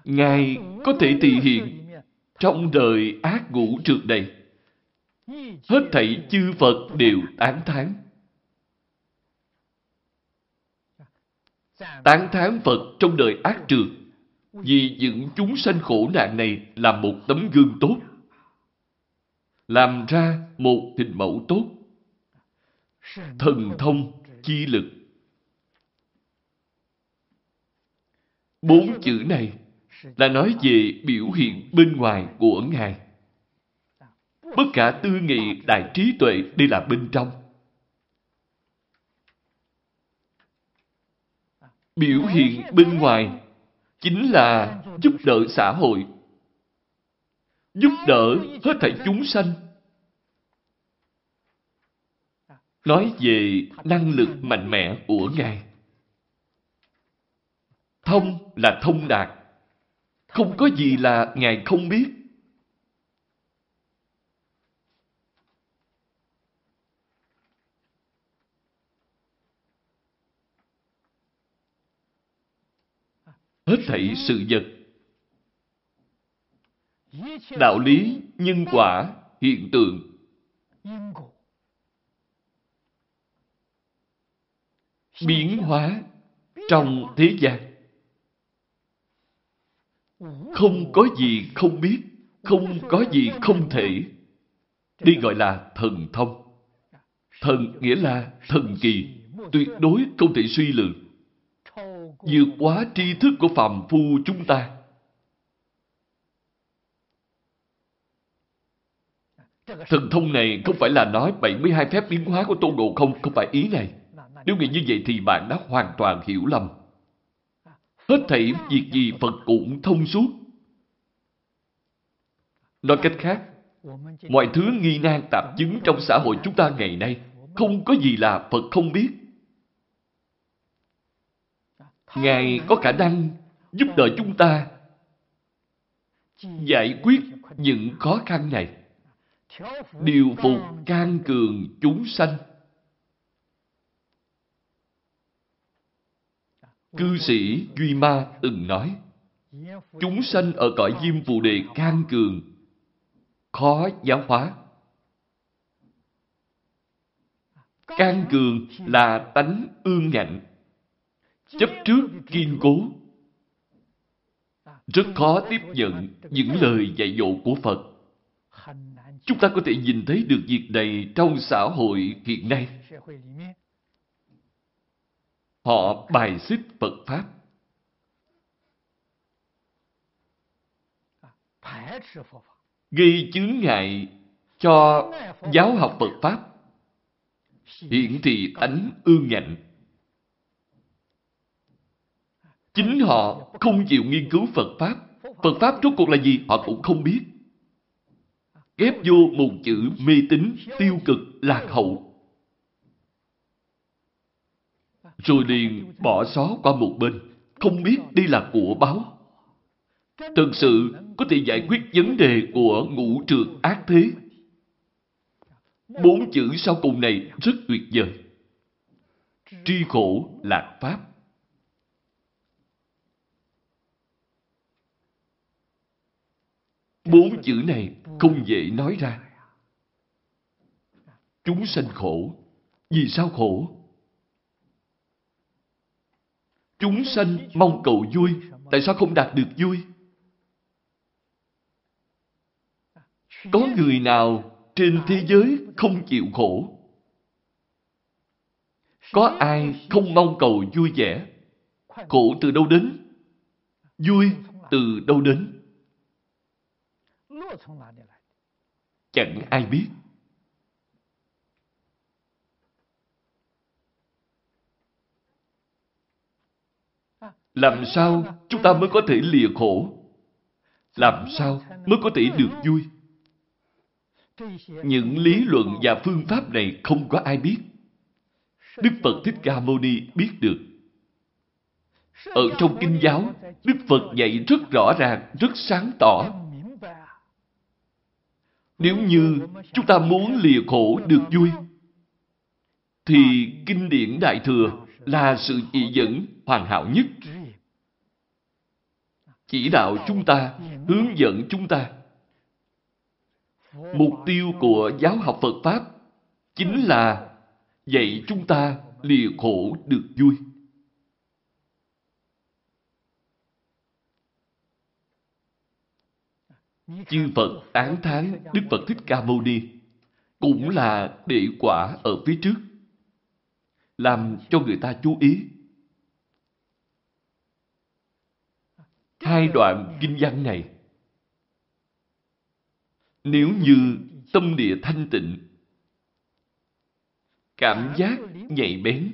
Ngài có thể thị hiện trong đời ác ngũ trượt này. Hết thảy chư Phật đều tán thán. Tán thán Phật trong đời ác trừ, vì những chúng sanh khổ nạn này là một tấm gương tốt. Làm ra một hình mẫu tốt. Thần thông, chi lực. Bốn chữ này là nói về biểu hiện bên ngoài của Ngài. Bất cả tư nghị, đại trí tuệ đi là bên trong. Biểu hiện bên ngoài chính là giúp đỡ xã hội, giúp đỡ hết thảy chúng sanh. Nói về năng lực mạnh mẽ của Ngài. Thông là thông đạt, không có gì là Ngài không biết. Hết thảy sự vật. Đạo lý, nhân quả, hiện tượng. Biến hóa trong thế gian không có gì không biết, không có gì không thể. Đây gọi là thần thông. Thần nghĩa là thần kỳ, tuyệt đối không thể suy lượng vượt quá tri thức của phàm phu chúng ta. Thần thông này không phải là nói 72 phép biến hóa của Tôn Ngộ Không, không phải ý này. Nếu nghĩ như vậy thì bạn đã hoàn toàn hiểu lầm. Hết thảy việc gì Phật cũng thông suốt. Nói cách khác, mọi thứ nghi nan tạp chứng trong xã hội chúng ta ngày nay không có gì là Phật không biết. Ngài có khả năng giúp đỡ chúng ta giải quyết những khó khăn này. Điều phục can cường chúng sanh Cư sĩ Duy Ma từng nói, chúng sanh ở cõi diêm phù đề can cường, khó giáo hóa. Can cường là tánh ương ngạnh, chấp trước kiên cố. Rất khó tiếp nhận những lời dạy dỗ của Phật. Chúng ta có thể nhìn thấy được việc này trong xã hội hiện nay. Họ bài xích Phật Pháp. Gây chướng ngại cho giáo học Phật Pháp. Hiện thì tánh ương ngạnh. Chính họ không chịu nghiên cứu Phật Pháp. Phật Pháp rốt cuộc là gì họ cũng không biết. Ghép vô một chữ mê tín, tiêu cực, lạc hậu. Rồi liền bỏ xó qua một bên. Không biết đây là của báo. Thật sự có thể giải quyết vấn đề của ngũ trượt ác thế. Bốn chữ sau cùng này rất tuyệt vời. Tri khổ lạc pháp. Bốn chữ này không dễ nói ra. Chúng sanh khổ. Vì sao khổ? Chúng sanh mong cầu vui. Tại sao không đạt được vui? Có người nào trên thế giới không chịu khổ? Có ai không mong cầu vui vẻ? Khổ từ đâu đến? Vui từ đâu đến? Chẳng ai biết. Làm sao chúng ta mới có thể lìa khổ? Làm sao mới có thể được vui? Những lý luận và phương pháp này không có ai biết. Đức Phật Thích Ca Mâu Ni biết được. Ở trong Kinh giáo, Đức Phật dạy rất rõ ràng, rất sáng tỏ. Nếu như chúng ta muốn lìa khổ được vui, thì Kinh điển Đại Thừa là sự chỉ dẫn hoàn hảo nhất. Chỉ đạo chúng ta, hướng dẫn chúng ta Mục tiêu của giáo học Phật Pháp chính là dạy chúng ta lìa khổ được vui. Chư Phật tán thán Đức Phật Thích Ca Mâu Ni cũng là địa quả ở phía trước, làm cho người ta chú ý. Hai đoạn kinh văn này nếu như tâm địa thanh tịnh, cảm giác nhạy bén,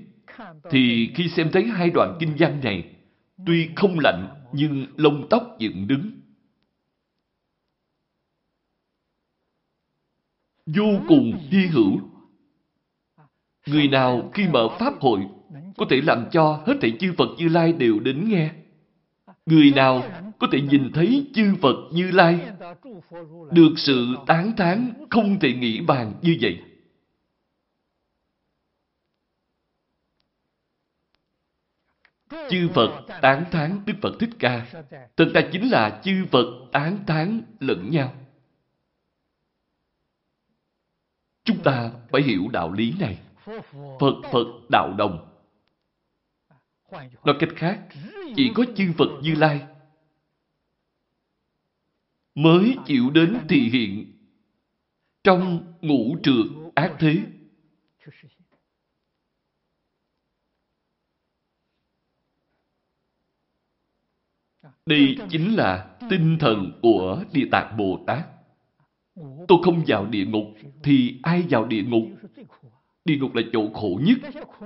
thì khi xem thấy hai đoạn kinh văn này, tuy không lạnh nhưng lông tóc dựng đứng. Vô cùng hy hữu. Người nào khi mở Pháp hội, có thể làm cho hết thảy chư Phật Như Lai đều đến nghe. Người nào có thể nhìn thấy chư Phật Như Lai, được sự tán thán không thể nghĩ bàn như vậy. Chư Phật tán thán Đức Phật Thích Ca Thực ra chính là chư Phật tán thán lẫn nhau. Chúng ta phải hiểu đạo lý này. Phật Phật đạo đồng. Nói cách khác, chỉ có chư Phật Như Lai mới chịu đến thị hiện trong ngũ trượt ác thế. Đây chính là tinh thần của Địa Tạng Bồ Tát. Tôi không vào địa ngục, thì ai vào địa ngục? Địa ngục là chỗ khổ nhất.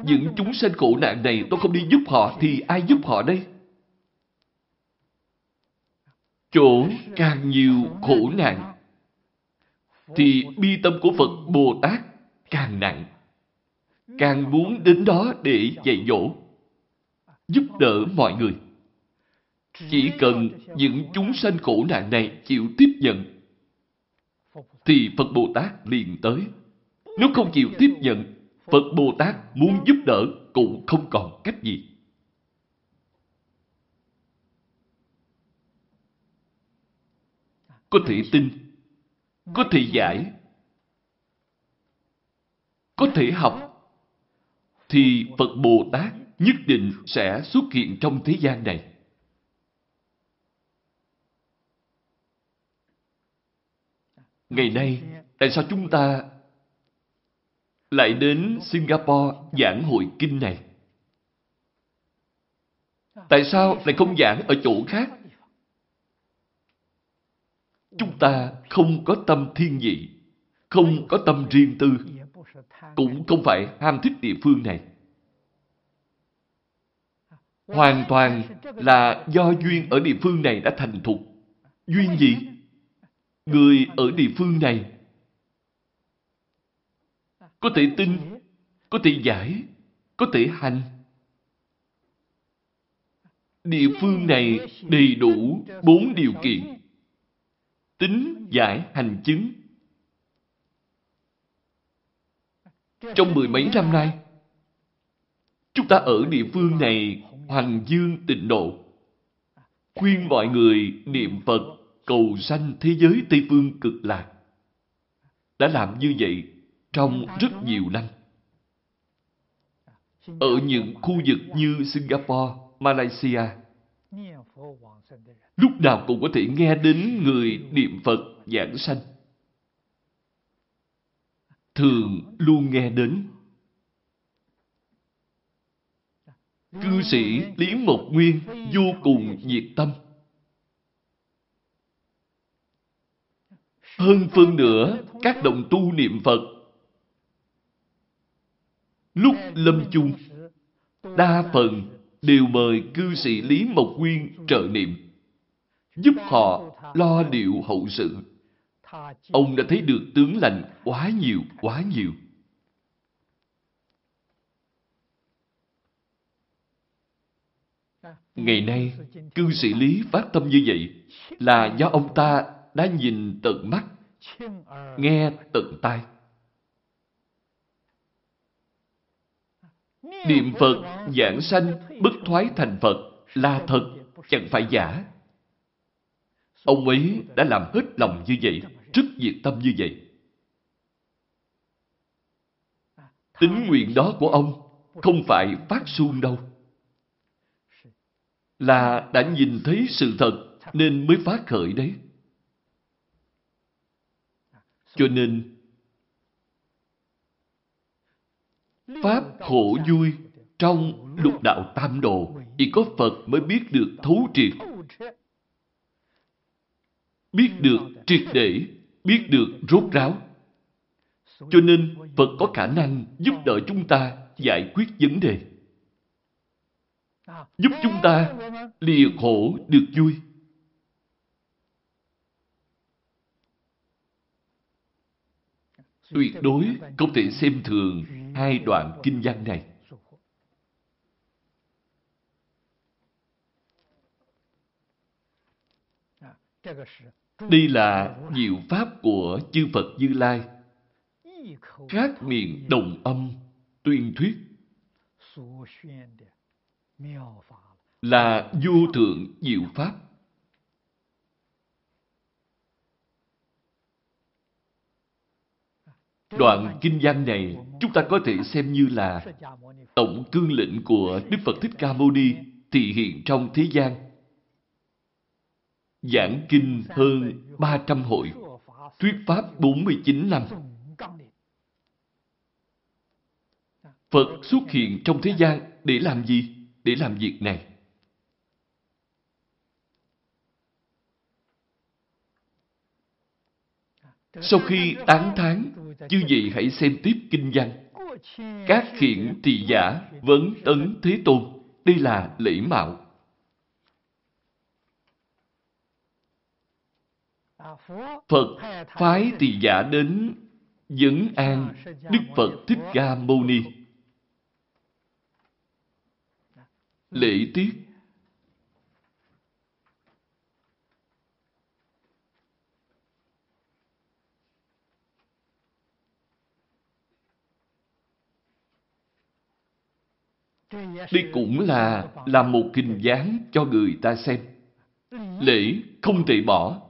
Những chúng sanh khổ nạn này tôi không đi giúp họ, thì ai giúp họ đây? chỗ càng nhiều khổ nạn thì bi tâm của Phật Bồ Tát càng nặng. Càng muốn đến đó để dạy dỗ, giúp đỡ mọi người. Chỉ cần những chúng sanh khổ nạn này chịu tiếp nhận, thì Phật Bồ Tát liền tới. Nếu không chịu tiếp nhận, Phật Bồ Tát muốn giúp đỡ cũng không còn cách gì. có thể tin, có thể giải, có thể học, thì Phật Bồ Tát nhất định sẽ xuất hiện trong thế gian này. Ngày nay, tại sao chúng ta lại đến Singapore giảng hội kinh này? Tại sao lại không giảng ở chỗ khác? Chúng ta không có tâm thiên vị, không có tâm riêng tư, cũng không phải ham thích địa phương này. Hoàn toàn là do duyên ở địa phương này đã thành thục. Duyên gì? Người ở địa phương này có thể tin, có thể giải, có thể hành. Địa phương này đầy đủ bốn điều kiện. Tính, giải, hành, chứng. Trong mười mấy năm nay, chúng ta ở địa phương này hoàng dương tịnh độ. Khuyên mọi người niệm Phật cầu sanh thế giới Tây Phương cực lạc. Đã làm như vậy trong rất nhiều năm. Ở những khu vực như Singapore, Malaysia, lúc nào cũng có thể nghe đến người niệm Phật giảng sanh. Thường luôn nghe đến. Cư sĩ Lý Mộc Nguyên vô cùng nhiệt tâm. Hơn phương nữa các đồng tu niệm Phật lúc lâm chung, đa phần đều mời cư sĩ Lý Mộc Nguyên trợ niệm, giúp họ lo liệu hậu sự. Ông đã thấy được tướng lành quá nhiều, quá nhiều. Ngày nay, cư sĩ Lý phát tâm như vậy là do ông ta đã nhìn tận mắt, nghe tận tai. Niệm Phật, giảng sanh, bất thoái thành Phật là thật, chẳng phải giả. Ông ấy đã làm hết lòng như vậy, rất nhiệt tâm như vậy. Tính nguyện đó của ông không phải phát xuông đâu. Là đã nhìn thấy sự thật nên mới phát khởi đấy. Cho nên, Pháp khổ vui trong lục đạo tam đồ chỉ có Phật mới biết được thấu triệt. Biết được triệt để, biết được rốt ráo. Cho nên Phật có khả năng giúp đỡ chúng ta giải quyết vấn đề. Giúp chúng ta lìa khổ được vui. Tuyệt đối không thể xem thường hai đoạn kinh văn này. Đây là diệu pháp của chư Phật Như Lai. Khác miệng đồng âm, tuyên thuyết là vô thượng diệu pháp. Đoạn kinh văn này chúng ta có thể xem như là tổng cương lĩnh của Đức Phật Thích Ca Mâu Ni thị hiện trong thế gian. Giảng kinh hơn 300 hội, thuyết pháp 49 năm. Phật xuất hiện trong thế gian để làm gì? Để làm việc này. Sau khi tán thán, chư vị hãy xem tiếp kinh văn. Các khiển thị giả vấn tấn thế tôn. Đây là lễ mạo. Phật phái tỳ giả đến dẫn an, Đức Phật Thích Ca Mâu Ni. Lễ tiết Đây cũng là làm một hình dáng cho người ta xem. Lễ không thể bỏ.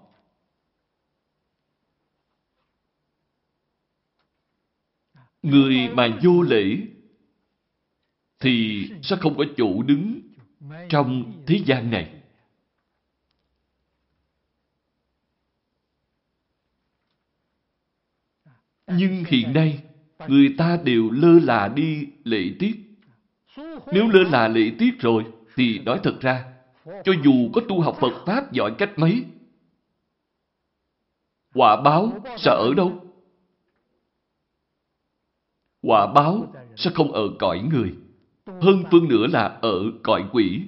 Người mà vô lễ thì sẽ không có chỗ đứng trong thế gian này. – Nhưng hiện nay, người ta đều lơ là đi lễ tiết. Nếu lơ là lễ tiết rồi, thì nói thật ra, cho dù có tu học Phật Pháp giỏi cách mấy, quả báo sẽ ở đâu? Quả báo sẽ không ở cõi người. Hơn phương nữa là ở cõi quỷ.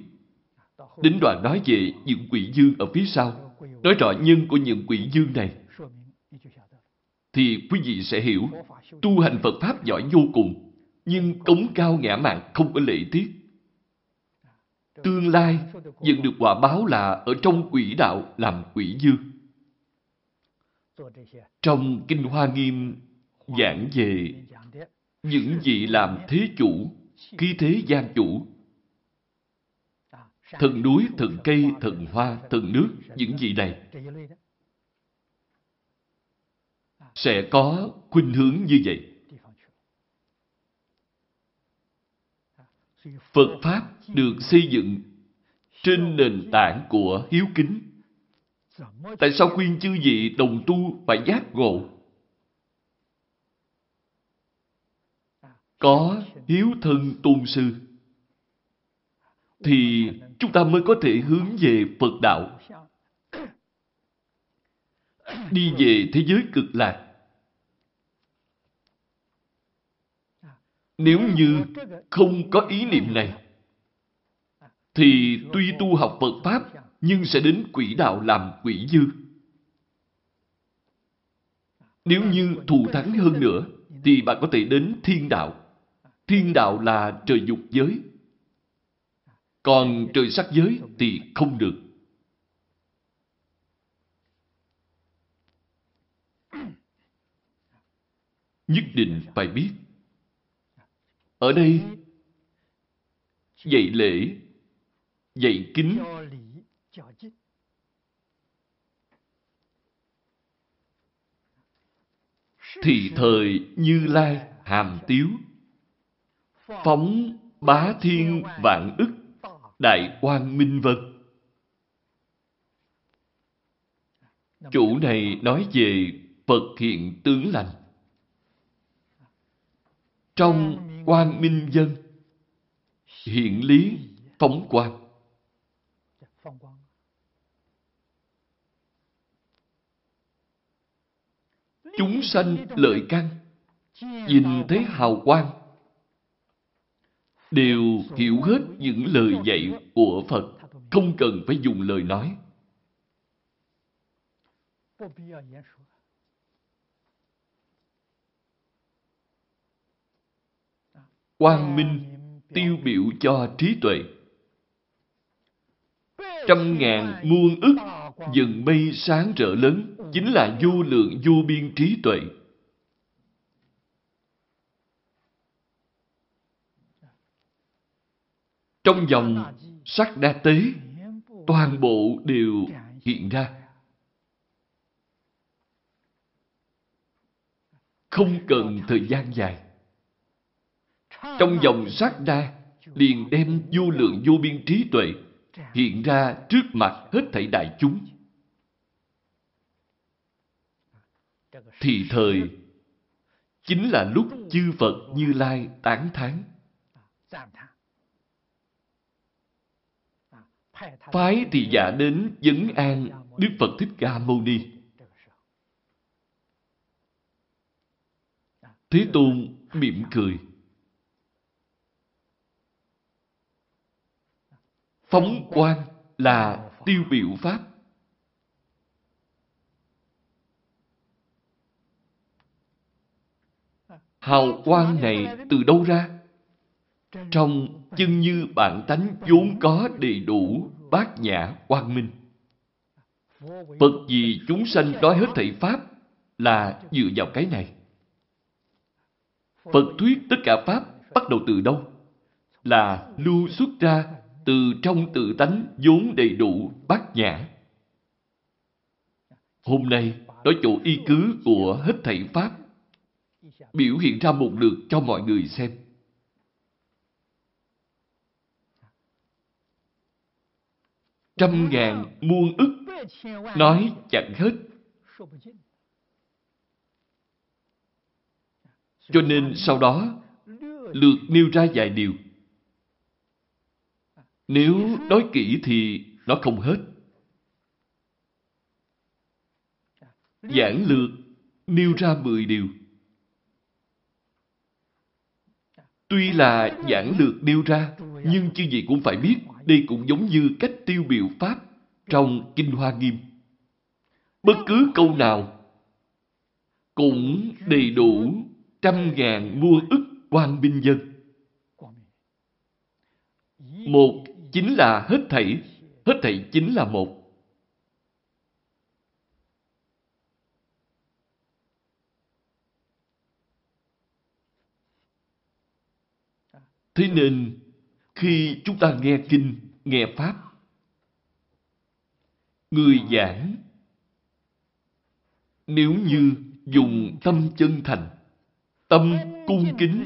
Đến đoạn nói về những quỷ dương ở phía sau, nói rõ nhân của những quỷ dương này, thì quý vị sẽ hiểu, tu hành Phật Pháp giỏi vô cùng, nhưng cống cao ngã mạng không có lễ tiết. Tương lai nhận được quả báo là ở trong quỷ đạo làm quỷ dư Trong Kinh Hoa Nghiêm giảng về những vị làm thế chủ, khí thế gian chủ, thần núi, thần cây, thần hoa, thần nước, những vị này sẽ có khuynh hướng như vậy. Phật Pháp được xây dựng trên nền tảng của hiếu kính. Tại sao khuyên chư vị đồng tu phải giác ngộ? Có hiếu thân tôn sư, thì chúng ta mới có thể hướng về Phật đạo. Đi về thế giới cực lạc. Nếu như không có ý niệm này, thì tuy tu học Phật Pháp, nhưng sẽ đến quỷ đạo làm quỷ dư. Nếu như thù thắng hơn nữa, thì bạn có thể đến thiên đạo. Thiên đạo là trời dục giới. Còn trời sắc giới thì không được. Nhất định phải biết. Ở đây, dạy lễ, dạy kính, thì thời Như Lai hàm tiếu, phóng bá thiên vạn ức Đại Quang Minh Vân. Chủ này nói về Phật hiện tướng lành. Trong Quan Minh Dân, hiện lý phóng quang. Chúng sanh lợi căn, nhìn thấy hào quang, đều hiểu hết những lời dạy của Phật, không cần phải dùng lời nói. Quang minh tiêu biểu cho trí tuệ. Trăm ngàn muôn ức dần mây sáng rỡ lớn chính là vô lượng vô biên trí tuệ. Trong dòng sắc đa tế, toàn bộ đều hiện ra. Không cần thời gian dài. Trong dòng sát đa, liền đem vô lượng vô biên trí tuệ hiện ra trước mặt hết thảy đại chúng. Thì thời chính là lúc chư Phật Như Lai tán thán phái thì giả đến vấn an Đức Phật Thích Ca Mâu Ni. Thế Tôn mỉm cười. Phóng quang là tiêu biểu Pháp. Hào quang này từ đâu ra? Trong chân như bản tánh vốn có đầy đủ bát nhã quang minh. Phật vì chúng sanh nói hết thảy Pháp là dựa vào cái này. Phật thuyết tất cả Pháp bắt đầu từ đâu? Là lưu xuất ra từ trong tự tánh vốn đầy đủ bát nhã. Hôm nay, nói chỗ y cứ của hết thảy Pháp biểu hiện ra một lượt cho mọi người xem. trăm ngàn muôn ức nói chẳng hết Cho nên sau đó, lượt nêu ra vài điều. Nếu nói kỹ thì nó không hết. Giảng lược nêu ra 10 điều. Tuy là giảng lược nêu ra, nhưng chư gì cũng phải biết, đây cũng giống như cách tiêu biểu Pháp trong Kinh Hoa Nghiêm. Bất cứ câu nào cũng đầy đủ trăm ngàn mua ức quan binh dân. Một chính là hết thảy, hết thảy chính là một. Thế nên, khi chúng ta nghe kinh, nghe Pháp, người giảng, nếu như dùng tâm chân thành, tâm cung kính,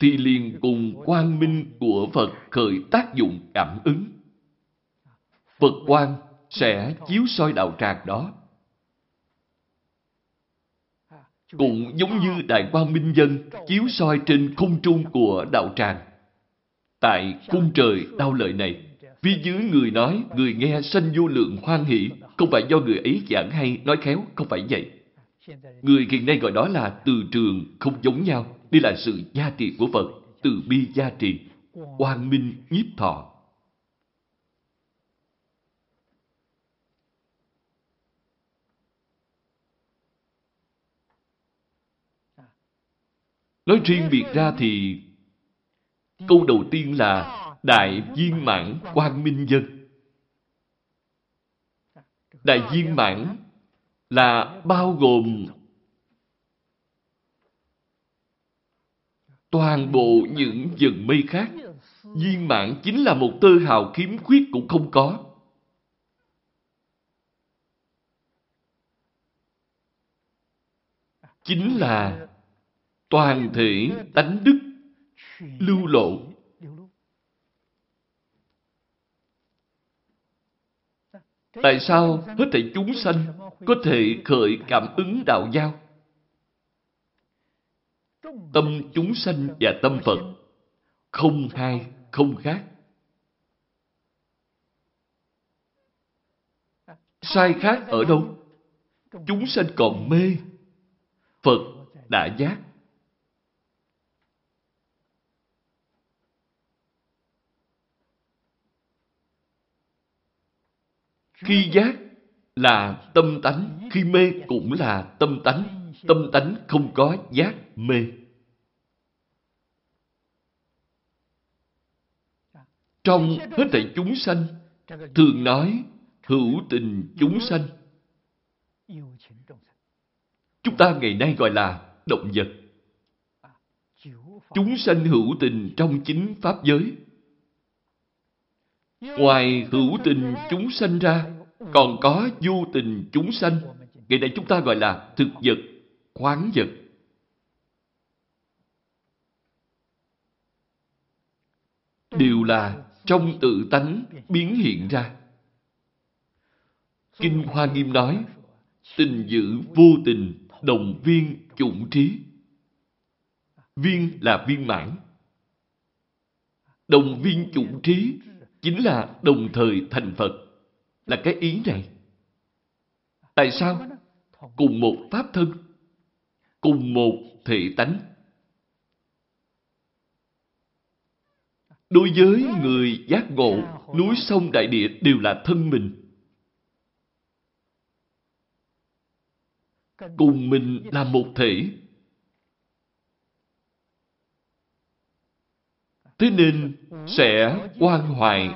thì liền cùng quang minh của Phật khởi tác dụng cảm ứng. Phật quang sẽ chiếu soi đạo tràng đó. Cũng giống như Đại Quang Minh Dân chiếu soi trên khung trung của đạo tràng. Tại cung trời đau lợi này, phía dưới người nói, người nghe sanh vô lượng hoan hỷ, không phải do người ấy giảng hay, nói khéo, không phải vậy. Người hiện nay gọi đó là từ trường không giống nhau. Đây là sự gia trị của Phật, từ bi gia trị, quang minh nhiếp thọ. Nói riêng biệt ra thì câu đầu tiên là Đại viên mãn quang minh dân. Đại viên mãn là bao gồm toàn bộ những dần mây khác. Viên mãn chính là một tơ hào khiếm khuyết cũng không có. Chính là toàn thể tánh đức lưu lộ. Tại sao hết thảy chúng sanh có thể khởi cảm ứng đạo giao? Tâm chúng sanh và tâm Phật không hai, không khác. Sai khác ở đâu? Chúng sanh còn mê, Phật đã giác. Khi giác là tâm tánh, khi mê cũng là tâm tánh. Tâm tánh không có giác mê. Trong hết thảy chúng sanh, thường nói hữu tình chúng sanh. Chúng ta ngày nay gọi là động vật. Chúng sanh hữu tình trong chính Pháp giới. Ngoài hữu tình chúng sanh ra, còn có du tình chúng sanh. Ngày nay chúng ta gọi là thực vật, khoáng vật. Đều là trong tự tánh biến hiện ra. Kinh Hoa Nghiêm nói, tình dữ vô tình, đồng viên chủng trí. Viên là viên mãn. Đồng viên chủng trí chính là đồng thời thành Phật. Là cái ý này. Tại sao? Cùng một pháp thân, cùng một thể tánh. Đối với người giác ngộ, núi sông đại địa đều là thân mình. Cùng mình là một thể. Thế nên sẽ quan hoài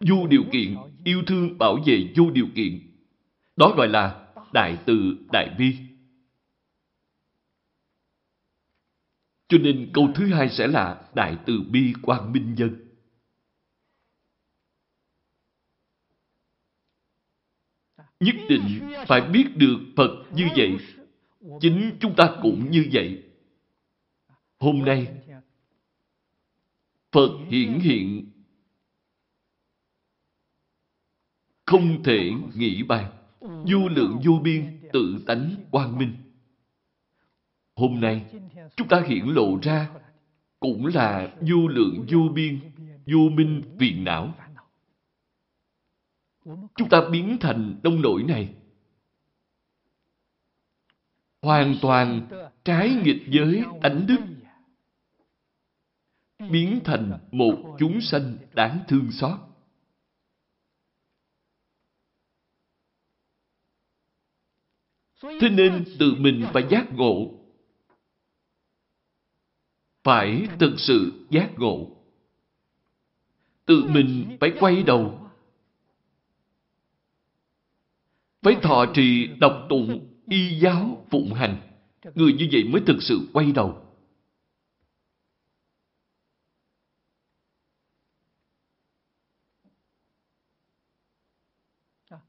vô điều kiện, yêu thương bảo vệ vô điều kiện. Đó gọi là đại từ đại bi. Cho nên câu thứ hai sẽ là đại từ bi quang minh nhân. Nhất định phải biết được Phật như vậy. Chính chúng ta cũng như vậy. Hôm nay, Phật hiển hiện không thể nghĩ bàn, vô lượng vô biên tự tánh quang minh. Hôm nay, chúng ta hiện lộ ra cũng là vô lượng vô biên, vô minh phiền não. Chúng ta biến thành đông nổi này. Hoàn toàn trái nghịch với tánh đức. Biến thành một chúng sanh đáng thương xót. Thế nên tự mình phải giác ngộ. Phải thực sự giác ngộ. Tự mình phải quay đầu. Phải thọ trì đọc tụng y giáo phụng hành. Người như vậy mới thực sự quay đầu.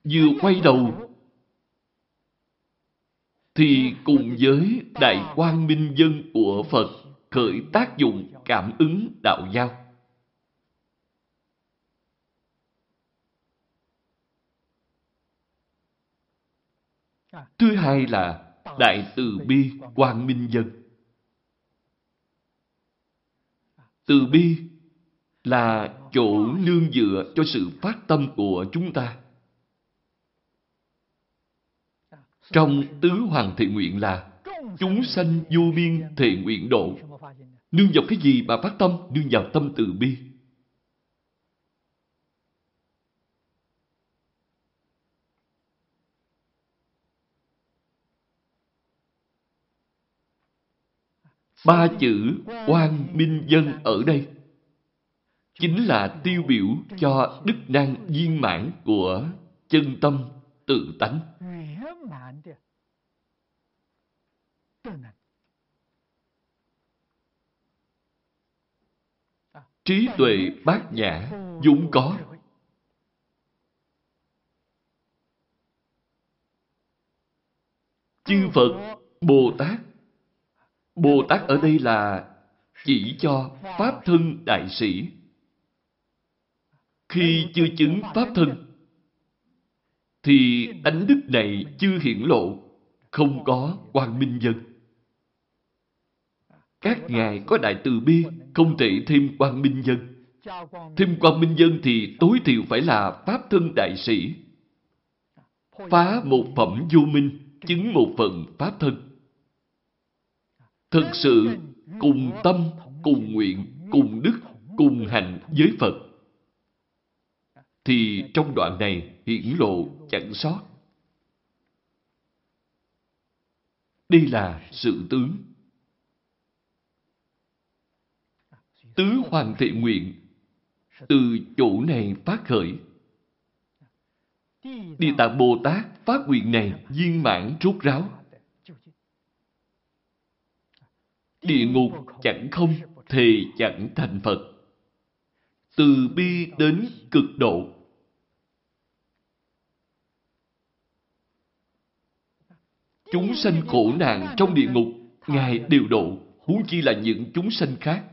Vừa quay đầu thì cùng với đại quang minh dân của Phật khởi tác dụng cảm ứng đạo giao. Thứ hai là Đại Từ Bi Quang Minh Dân. Từ bi là chỗ nương dựa cho sự phát tâm của chúng ta. Trong tứ hoàng thị nguyện là, chúng sanh vô biên thệ nguyện độ. Nương vào cái gì mà phát tâm? Nương vào tâm từ bi. Ba chữ quan minh dân ở đây, chính là tiêu biểu cho đức năng viên mãn của chân tâm tự tánh. Trí tuệ bát nhã vốn có. Chư Phật, Bồ Tát. Bồ Tát ở đây là chỉ cho Pháp thân đại sĩ. Khi chưa chứng Pháp thân, thì ánh đức này chưa hiển lộ, không có quang minh dân. Các ngài có đại từ bi, không thể thêm quang minh dân. Thêm quang minh dân thì tối thiểu phải là Pháp thân đại sĩ. Phá một phẩm vô minh, chứng một phần Pháp thân. Thực sự cùng tâm, cùng nguyện, cùng đức, cùng hành với Phật. Thì trong đoạn này hiển lộ chẳng sót. Đây là sự tướng. Tứ Hoàng Thị Nguyện từ chỗ này phát khởi. Địa Tạng Bồ Tát phát nguyện này viên mãn rốt ráo. Địa ngục chẳng không, thì chẳng thành Phật. Từ bi đến cực độ. Chúng sanh khổ nạn trong địa ngục, Ngài đều độ, huống chi là những chúng sanh khác.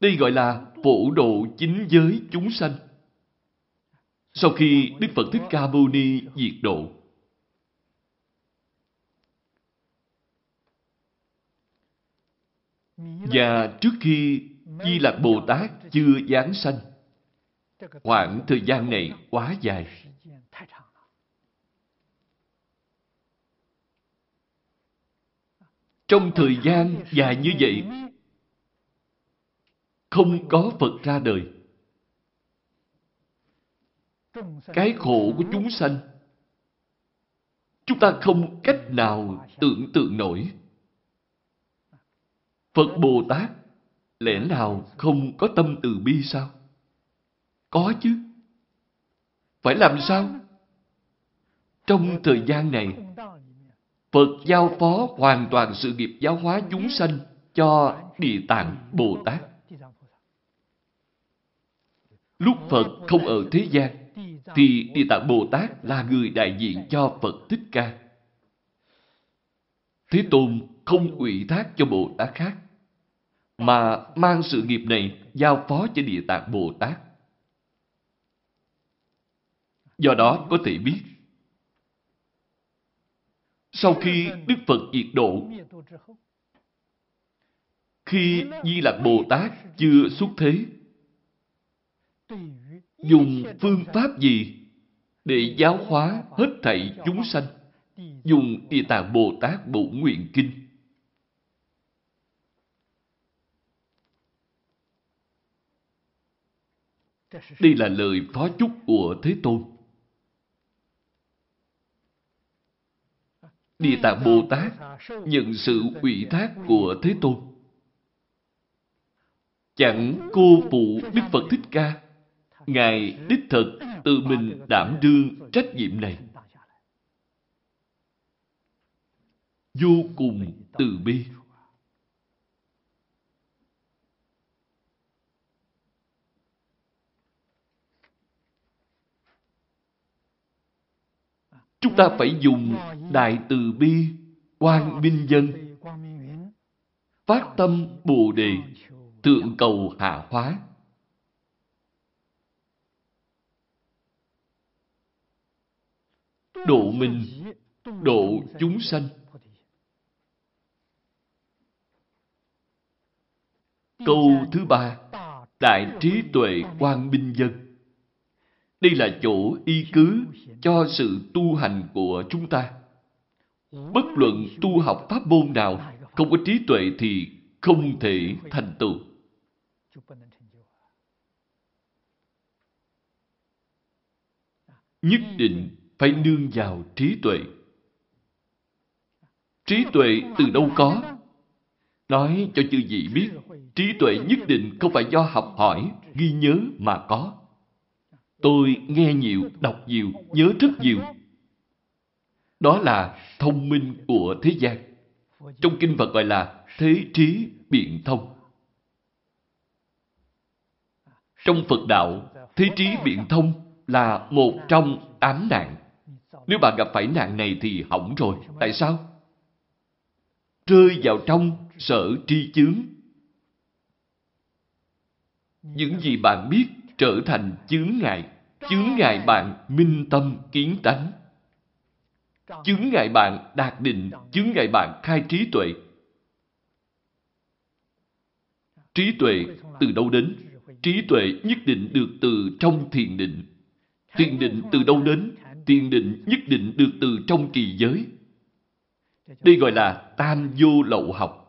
Đây gọi là phổ độ chính giới chúng sanh. Sau khi Đức Phật Thích Ca Mâu Ni diệt độ, và trước khi Di Lạc Bồ Tát chưa giáng sanh, khoảng thời gian này quá dài. Trong thời gian dài như vậy, không có Phật ra đời. Cái khổ của chúng sanh, chúng ta không cách nào tưởng tượng nổi. Phật Bồ Tát lẽ nào không có tâm từ bi sao? Có chứ. Phải làm sao? Trong thời gian này, Phật giao phó hoàn toàn sự nghiệp giáo hóa chúng sanh cho Địa Tạng Bồ Tát. Lúc Phật không ở thế gian, thì Địa Tạng Bồ Tát là người đại diện cho Phật Thích Ca. Thế Tôn không ủy thác cho Bồ Tát khác, mà mang sự nghiệp này giao phó cho Địa Tạng Bồ Tát. Do đó có thể biết, sau khi Đức Phật diệt độ, khi Di Lạc Bồ Tát chưa xuất thế, dùng phương pháp gì để giáo hóa hết thảy chúng sanh? Dùng Địa Tạng Bồ Tát Bộ Nguyện Kinh. Đây là lời phó chúc của Thế Tôn. Địa Tạng Bồ Tát, nhận sự ủy thác của Thế Tôn. Chẳng cô phụ Đức Phật Thích Ca. Ngài đích thực tự mình đảm đương trách nhiệm này. Vô cùng từ bi. Chúng ta phải dùng đại từ bi, quang minh dân, phát tâm bồ đề, tượng cầu hạ hóa. Độ mình, độ chúng sanh. Câu thứ ba, Đại trí tuệ quang minh dân. Đây là chỗ y cứ cho sự tu hành của chúng ta. Bất luận tu học pháp môn nào, không có trí tuệ thì không thể thành tựu. Nhất định phải nương vào trí tuệ. Trí tuệ từ đâu có? Nói cho chư vị biết, trí tuệ nhất định không phải do học hỏi, ghi nhớ mà có. Tôi nghe nhiều, đọc nhiều, nhớ rất nhiều. Đó là thông minh của thế gian. Trong kinh Phật gọi là thế trí biện thông. Trong Phật đạo, thế trí biện thông là một trong tám nạn. Nếu bạn gặp phải nạn này thì hỏng rồi. Tại sao? Rơi vào trong sở tri chướng. Những gì bạn biết trở thành chướng ngại. Chướng ngại bạn minh tâm kiến tánh. Chướng ngại bạn đạt định, chướng ngại bạn khai trí tuệ. Trí tuệ từ đâu đến? Trí tuệ nhất định được từ trong thiền định. Thiền định từ đâu đến? Thiền định nhất định được từ trong trì giới. Đây gọi là tam vô lậu học.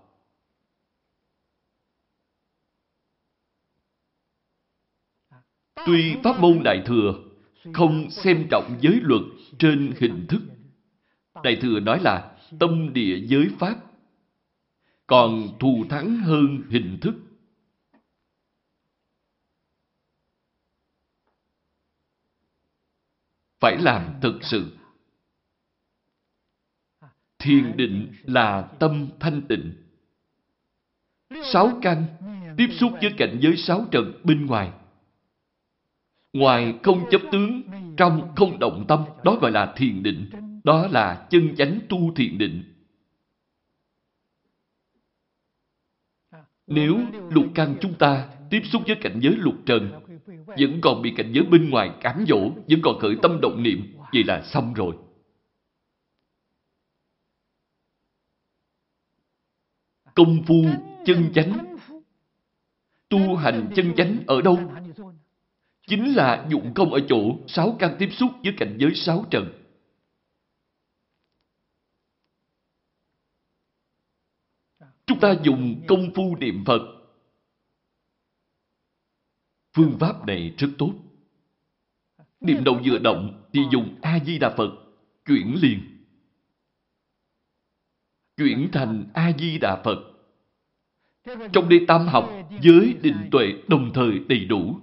Tuy pháp môn Đại Thừa không xem trọng giới luật trên hình thức. Đại Thừa nói là tâm địa giới pháp, còn thù thắng hơn hình thức. Phải làm thực sự. Thiền định là tâm thanh tịnh. Sáu căn tiếp xúc với cảnh giới sáu trần bên ngoài Ngoài không chấp tướng, trong không động tâm, đó gọi là thiền định. Đó là chân chánh tu thiền định. Nếu lục căn chúng ta tiếp xúc với cảnh giới lục trần, vẫn còn bị cảnh giới bên ngoài cám dỗ, vẫn còn khởi tâm động niệm, vậy là xong rồi. Công phu chân chánh Tu hành chân chánh ở đâu? Chính là dụng công ở chỗ sáu căn tiếp xúc với cảnh giới sáu trần. Chúng ta dùng công phu niệm Phật. Phương pháp này rất tốt. Niệm đầu vừa động thì dùng A-di-đà Phật, chuyển liền. Chuyển thành A-di-đà Phật. Trong đây tam học, giới định tuệ đồng thời đầy đủ.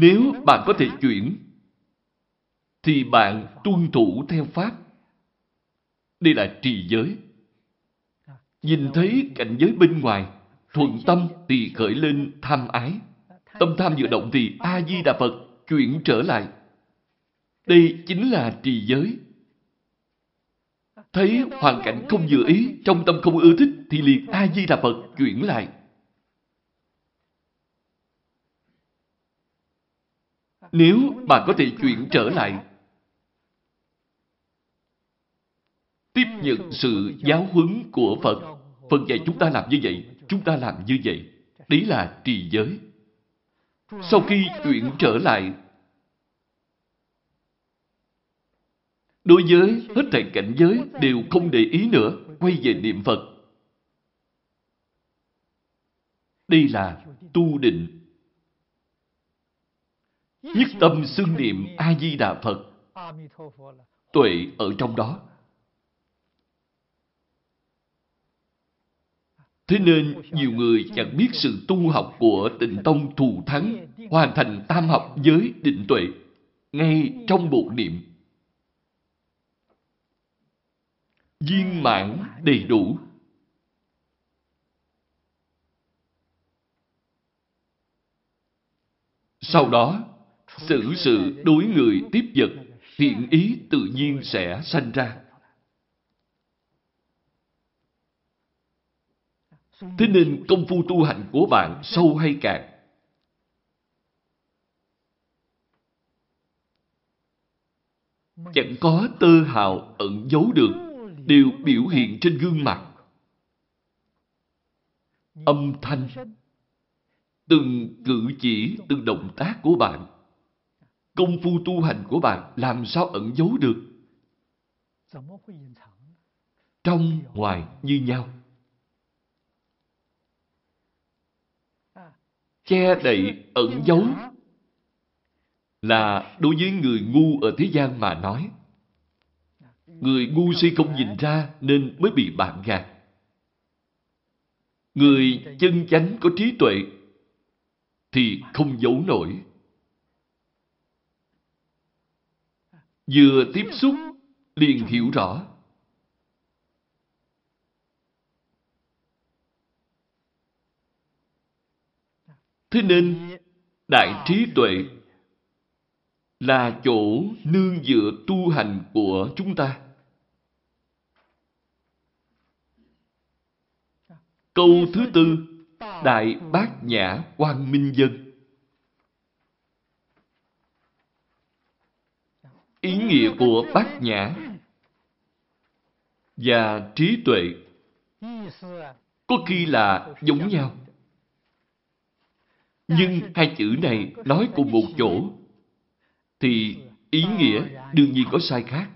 Nếu bạn có thể chuyển, thì bạn tuân thủ theo Pháp. Đây là trì giới. Nhìn thấy cảnh giới bên ngoài, thuận tâm thì khởi lên tham ái. Tâm tham vừa động thì A-di-đà Phật chuyển trở lại. Đây chính là trì giới. Thấy hoàn cảnh không vừa ý, trong tâm không ưa thích thì liền A-di-đà Phật chuyển lại. Nếu bạn có thể chuyển trở lại, tiếp nhận sự giáo huấn của Phật. Phật dạy chúng ta làm như vậy, chúng ta làm như vậy. Đấy là trì giới. Sau khi chuyển trở lại, đối với hết thảy cảnh giới đều không để ý nữa, quay về niệm Phật. Đây là tu định. Nhất tâm xưng niệm A-di-đà Phật. Tuệ ở trong đó. Thế nên nhiều người chẳng biết sự tu học của tịnh tông thù thắng hoàn thành tam học giới định tuệ ngay trong bộ niệm. Viên mãn đầy đủ. Sau đó, xử sự đối người tiếp vật, thiện ý tự nhiên sẽ sanh ra. Thế nên công phu tu hành của bạn sâu hay cạn? Chẳng có tơ hào ẩn giấu được, đều biểu hiện trên gương mặt. Âm thanh, từng cử chỉ, từng động tác của bạn, công phu tu hành của bạn làm sao ẩn giấu được? Trong, ngoài như nhau. che đậy, ẩn giấu là đối với người ngu ở thế gian mà nói. Người ngu si không nhìn ra nên mới bị bạn gạt. Người chân chánh có trí tuệ thì không giấu nổi. Vừa tiếp xúc liền hiểu rõ. Thế nên, đại trí tuệ là chỗ nương dựa tu hành của chúng ta. Câu thứ tư, Đại Bát Nhã Quang Minh Dân. Ý nghĩa của Bát Nhã và trí tuệ có khi là giống nhau. Nhưng hai chữ này nói cùng một chỗ, thì ý nghĩa đương nhiên có sai khác.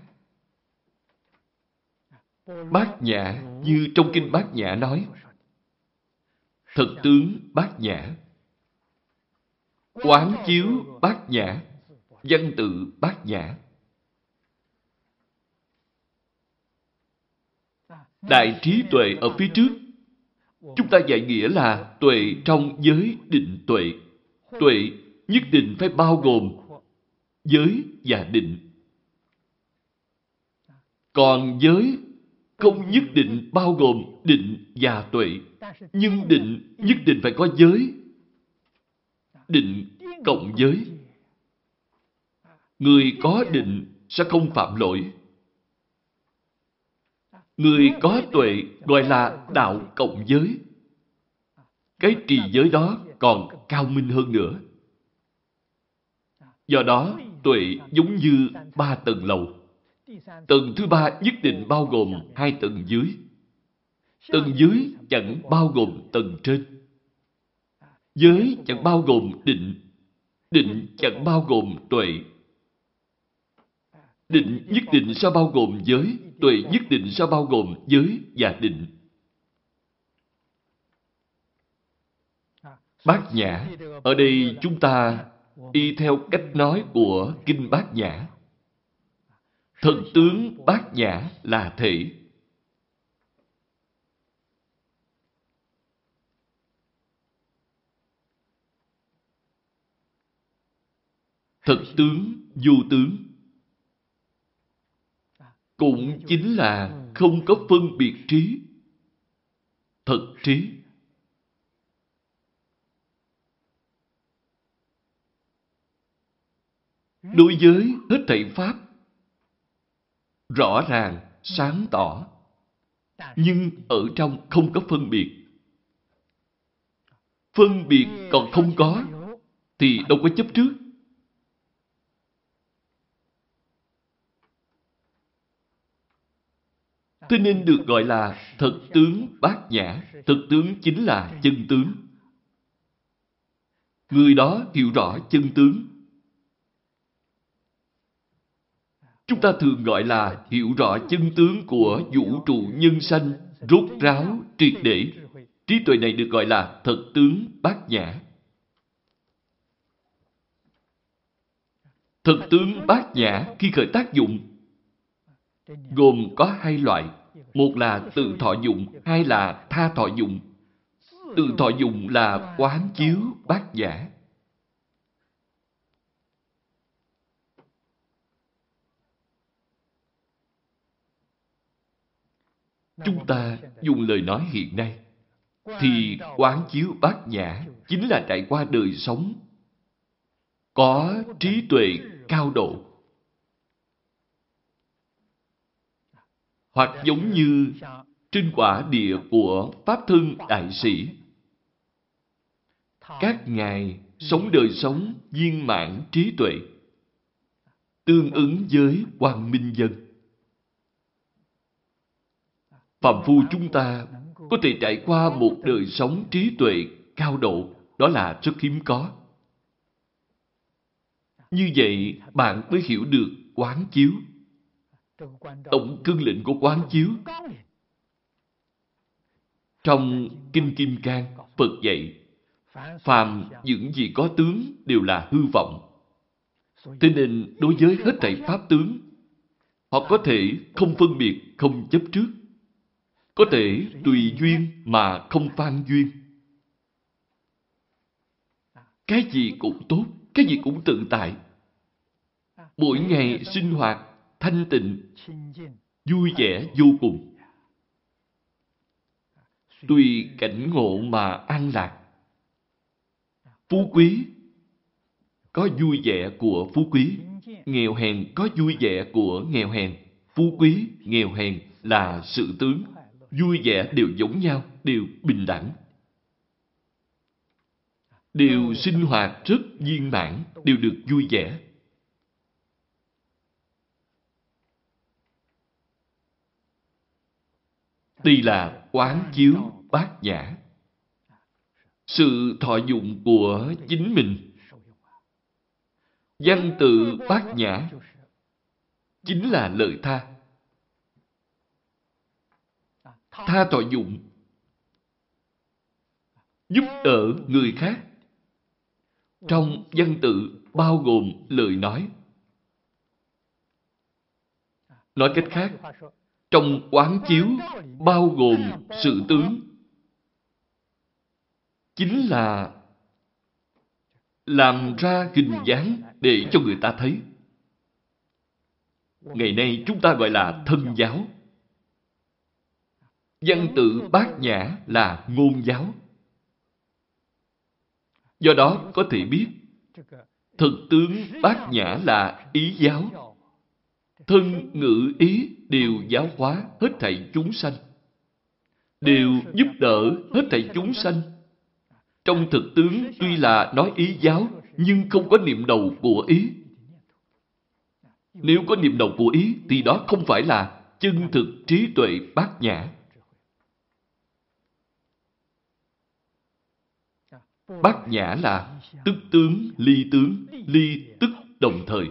Bát Nhã như trong kinh Bát Nhã nói, thực tướng Bát Nhã, quán chiếu Bát Nhã, văn tự Bát Nhã. Đại trí tuệ ở phía trước Chúng ta giải nghĩa là tuệ trong giới định tuệ. Tuệ nhất định phải bao gồm giới và định. Còn giới không nhất định bao gồm định và tuệ. Nhưng định nhất định phải có giới. Định cộng giới. Người có định sẽ không phạm lỗi. Người có tuệ gọi là đạo cộng giới. Cái trì giới đó còn cao minh hơn nữa. Do đó, tuệ giống như ba tầng lầu. Tầng thứ ba nhất định bao gồm hai tầng dưới. Tầng dưới chẳng bao gồm tầng trên. Giới chẳng bao gồm định. Định chẳng bao gồm tuệ. Định nhất định sẽ bao gồm giới tuệ nhất định sao bao gồm giới và định. Bát Nhã, ở đây chúng ta y theo cách nói của Kinh Bát Nhã. Thần tướng Bát Nhã là thể. Thật tướng, vô tướng cũng chính là không có phân biệt trí. Thật trí. Đối với hết thảy Pháp, rõ ràng, sáng tỏ, nhưng ở trong không có phân biệt. Phân biệt còn không có, thì đâu có chấp trước. Thế nên được gọi là thật tướng bát nhã. Thật tướng chính là chân tướng. Người đó hiểu rõ chân tướng. Chúng ta thường gọi là hiểu rõ chân tướng của vũ trụ nhân sanh, rốt ráo, triệt để. Trí tuệ này được gọi là thật tướng bát nhã. Thật tướng bát nhã khi khởi tác dụng gồm có hai loại. Một là tự thọ dụng, hai là tha thọ dụng. Tự thọ dụng là quán chiếu bát giả. Chúng ta dùng lời nói hiện nay thì quán chiếu bát nhã chính là trải qua đời sống có trí tuệ cao độ. Hoặc giống như trên quả địa của Pháp Thân Đại Sĩ. Các ngài sống đời sống viên mãn trí tuệ, tương ứng với quang minh dân. Phạm phu chúng ta có thể trải qua một đời sống trí tuệ cao độ, đó là rất hiếm có. Như vậy, bạn mới hiểu được quán chiếu. Tổng cương lệnh của quán chiếu. Trong Kinh Kim Cang, Phật dạy, phàm những gì có tướng đều là hư vọng. Thế nên đối với hết thảy pháp tướng, họ có thể không phân biệt, không chấp trước. Có thể tùy duyên mà không phan duyên. Cái gì cũng tốt, cái gì cũng tự tại. Mỗi ngày sinh hoạt thanh tịnh, vui vẻ vô cùng. Tùy cảnh ngộ mà an lạc. Phú quý có vui vẻ của phú quý, nghèo hèn có vui vẻ của nghèo hèn. Phú quý, nghèo hèn là sự tướng, vui vẻ đều giống nhau, đều bình đẳng đều sinh hoạt rất viên mãn, đều được vui vẻ. Đây là quán chiếu bát nhã. Sự thọ dụng của chính mình. Văn tự bát nhã chính là lời tha. Tha thọ dụng giúp đỡ người khác trong văn tự bao gồm lời nói. Nói cách khác, trong quán chiếu bao gồm sự tướng. Chính là làm ra hình dáng để cho người ta thấy. Ngày nay chúng ta gọi là thân giáo. Văn tự bát nhã là ngôn giáo. Do đó có thể biết, thực tướng bát nhã là ý giáo. Thân ngữ ý đều giáo hóa hết thảy chúng sanh. Đều giúp đỡ hết thảy chúng sanh. Trong thực tướng tuy là nói ý giáo, nhưng không có niệm đầu của ý. Nếu có niệm đầu của ý, thì đó không phải là chân thực trí tuệ bát nhã. Bát nhã là tức tướng, ly tướng, ly tức đồng thời.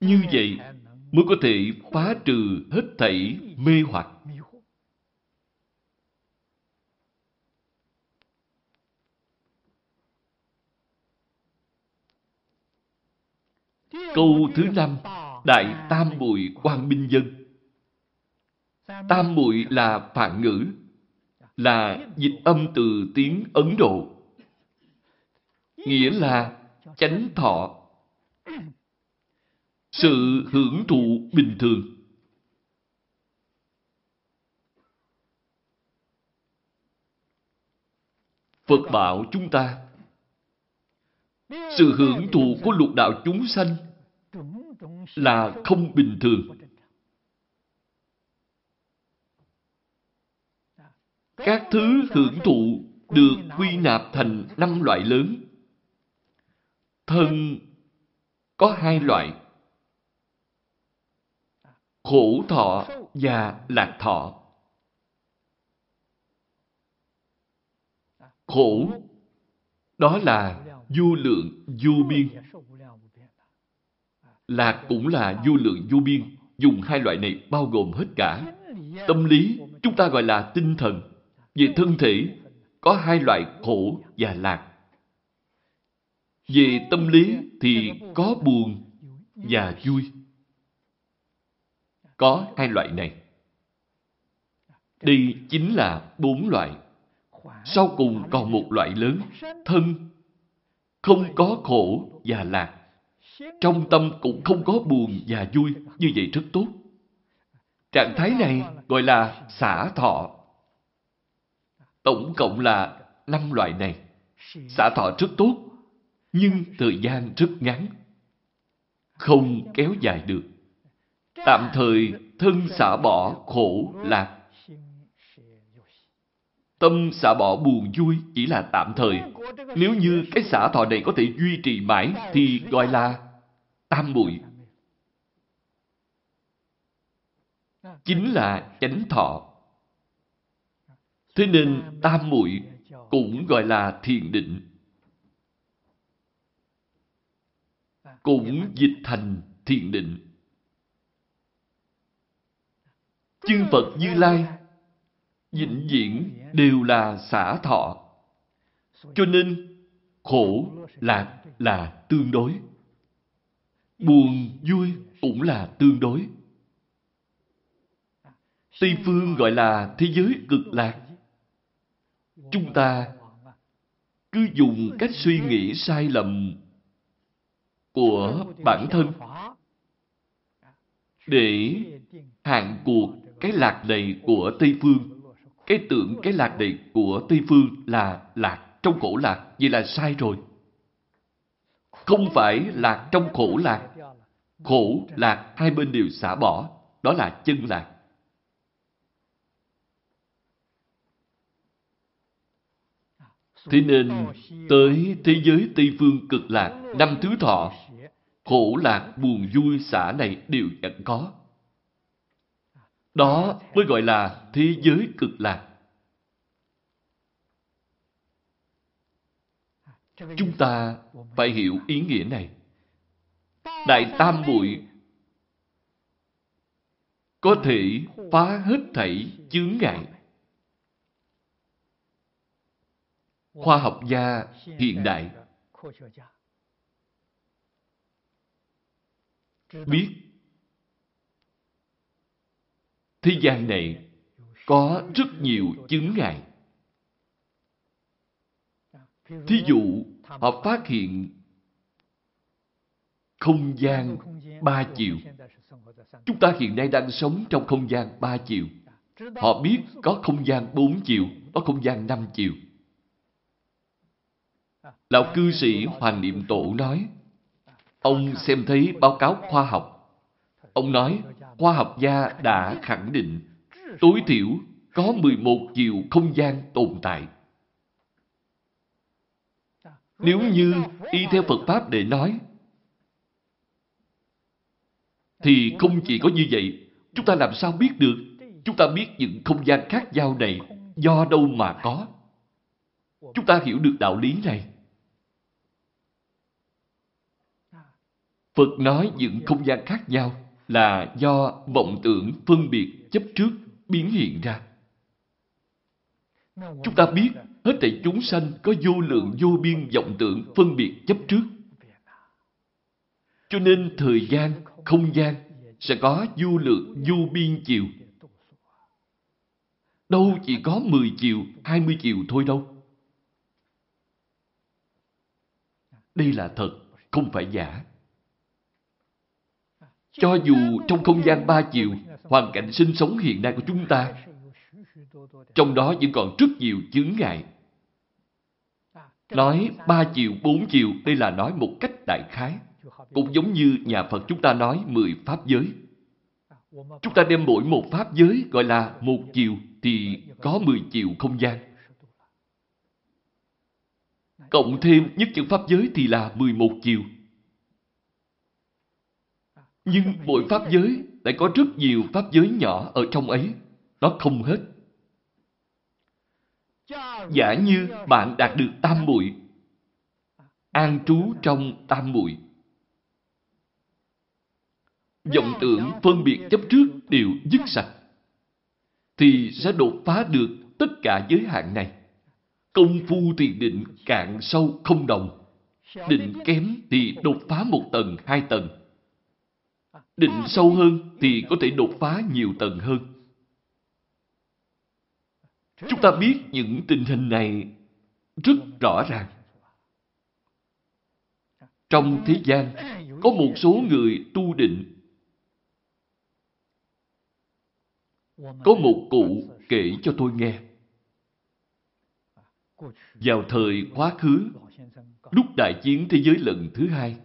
Như vậy mới có thể phá trừ hết thảy mê hoặc. Câu thứ năm, Đại Tam Bụi Quang Minh Dân. Tam Bụi là phạn ngữ, là dịch âm từ tiếng Ấn Độ. Nghĩa là chánh thọ, sự hưởng thụ bình thường. Phật bảo chúng ta, sự hưởng thụ của lục đạo chúng sanh là không bình thường. Các thứ hưởng thụ được quy nạp thành năm loại lớn. Thân có hai loại khổ thọ và lạc thọ. Khổ, đó là vô lượng vô biên. Lạc cũng là vô lượng vô biên. Dùng hai loại này bao gồm hết cả. Tâm lý, chúng ta gọi là tinh thần. Về thân thể, có hai loại khổ và lạc. Về tâm lý thì có buồn và vui. Có hai loại này. Đây chính là bốn loại. Sau cùng còn một loại lớn, thân. Không có khổ và lạc. Trong tâm cũng không có buồn và vui, như vậy rất tốt. Trạng thái này gọi là xả thọ. Tổng cộng là năm loại này. Xả thọ rất tốt, nhưng thời gian rất ngắn. Không kéo dài được. Tạm thời thân xả bỏ khổ lạc. Tâm xả bỏ buồn vui chỉ là tạm thời. Nếu như cái xả thọ này có thể duy trì mãi thì gọi là tam muội chính là chánh thọ. Thế nên tam muội cũng gọi là thiền định. Cũng dịch thành thiền định. Chư Phật Như Lai, vĩnh viễn đều là xả thọ. Cho nên, khổ lạc là tương đối. Buồn vui cũng là tương đối. Tây phương gọi là thế giới cực lạc. Chúng ta cứ dùng cách suy nghĩ sai lầm của bản thân để hạn cuộc cái lạc đầy của Tây Phương. Cái tưởng cái lạc đầy của Tây Phương là lạc trong khổ lạc, vậy là sai rồi. Không phải lạc trong khổ lạc. Khổ lạc hai bên đều xả bỏ, đó là chân lạc. Thế nên, tới thế giới Tây Phương cực lạc, năm thứ thọ, khổ lạc, buồn vui, xả này đều chẳng có. Đó mới gọi là thế giới cực lạc. Chúng ta phải hiểu ý nghĩa này. Đại Tam Muội có thể phá hết thảy chướng ngại. Khoa học gia hiện đại biết thế gian này có rất nhiều chứng ngại. Thí dụ, họ phát hiện không gian ba chiều. Chúng ta hiện nay đang sống trong không gian ba chiều. Họ biết có không gian bốn chiều, có không gian năm chiều. Lão cư sĩ Hoàng Niệm Tổ nói, ông xem thấy báo cáo khoa học. Ông nói, khoa học gia đã khẳng định tối thiểu có 11 chiều không gian tồn tại. Nếu như y theo Phật Pháp để nói, thì không chỉ có như vậy, chúng ta làm sao biết được? Chúng ta biết những không gian khác nhau này do đâu mà có. Chúng ta hiểu được đạo lý này. Phật nói những không gian khác nhau là do vọng tưởng phân biệt chấp trước biến hiện ra. Chúng ta biết hết thảy chúng sanh có vô lượng vô biên vọng tưởng phân biệt chấp trước. Cho nên thời gian, không gian sẽ có vô lượng vô biên chiều. Đâu chỉ có 10 chiều, 20 chiều thôi đâu. Đây là thật, không phải giả. Cho dù trong không gian ba chiều, hoàn cảnh sinh sống hiện nay của chúng ta, trong đó vẫn còn rất nhiều chướng ngại. Nói ba chiều, bốn chiều, đây là nói một cách đại khái. Cũng giống như nhà Phật chúng ta nói mười pháp giới. Chúng ta đem mỗi một pháp giới gọi là một chiều thì có mười chiều không gian. Cộng thêm nhất chữ pháp giới thì là mười một chiều. Nhưng mỗi pháp giới lại có rất nhiều pháp giới nhỏ ở trong ấy. Nó không hết. Giả như bạn đạt được tam muội, an trú trong tam muội vọng tưởng phân biệt chấp trước đều dứt sạch, thì sẽ đột phá được tất cả giới hạn này công phu thì định cạn sâu không đồng, định kém thì đột phá một tầng, hai tầng định sâu hơn thì có thể đột phá nhiều tầng hơn. Chúng ta biết những tình hình này rất rõ ràng. Trong thế gian, có một số người tu định. Có một cụ kể cho tôi nghe. Vào thời quá khứ, lúc đại chiến thế giới lần thứ hai,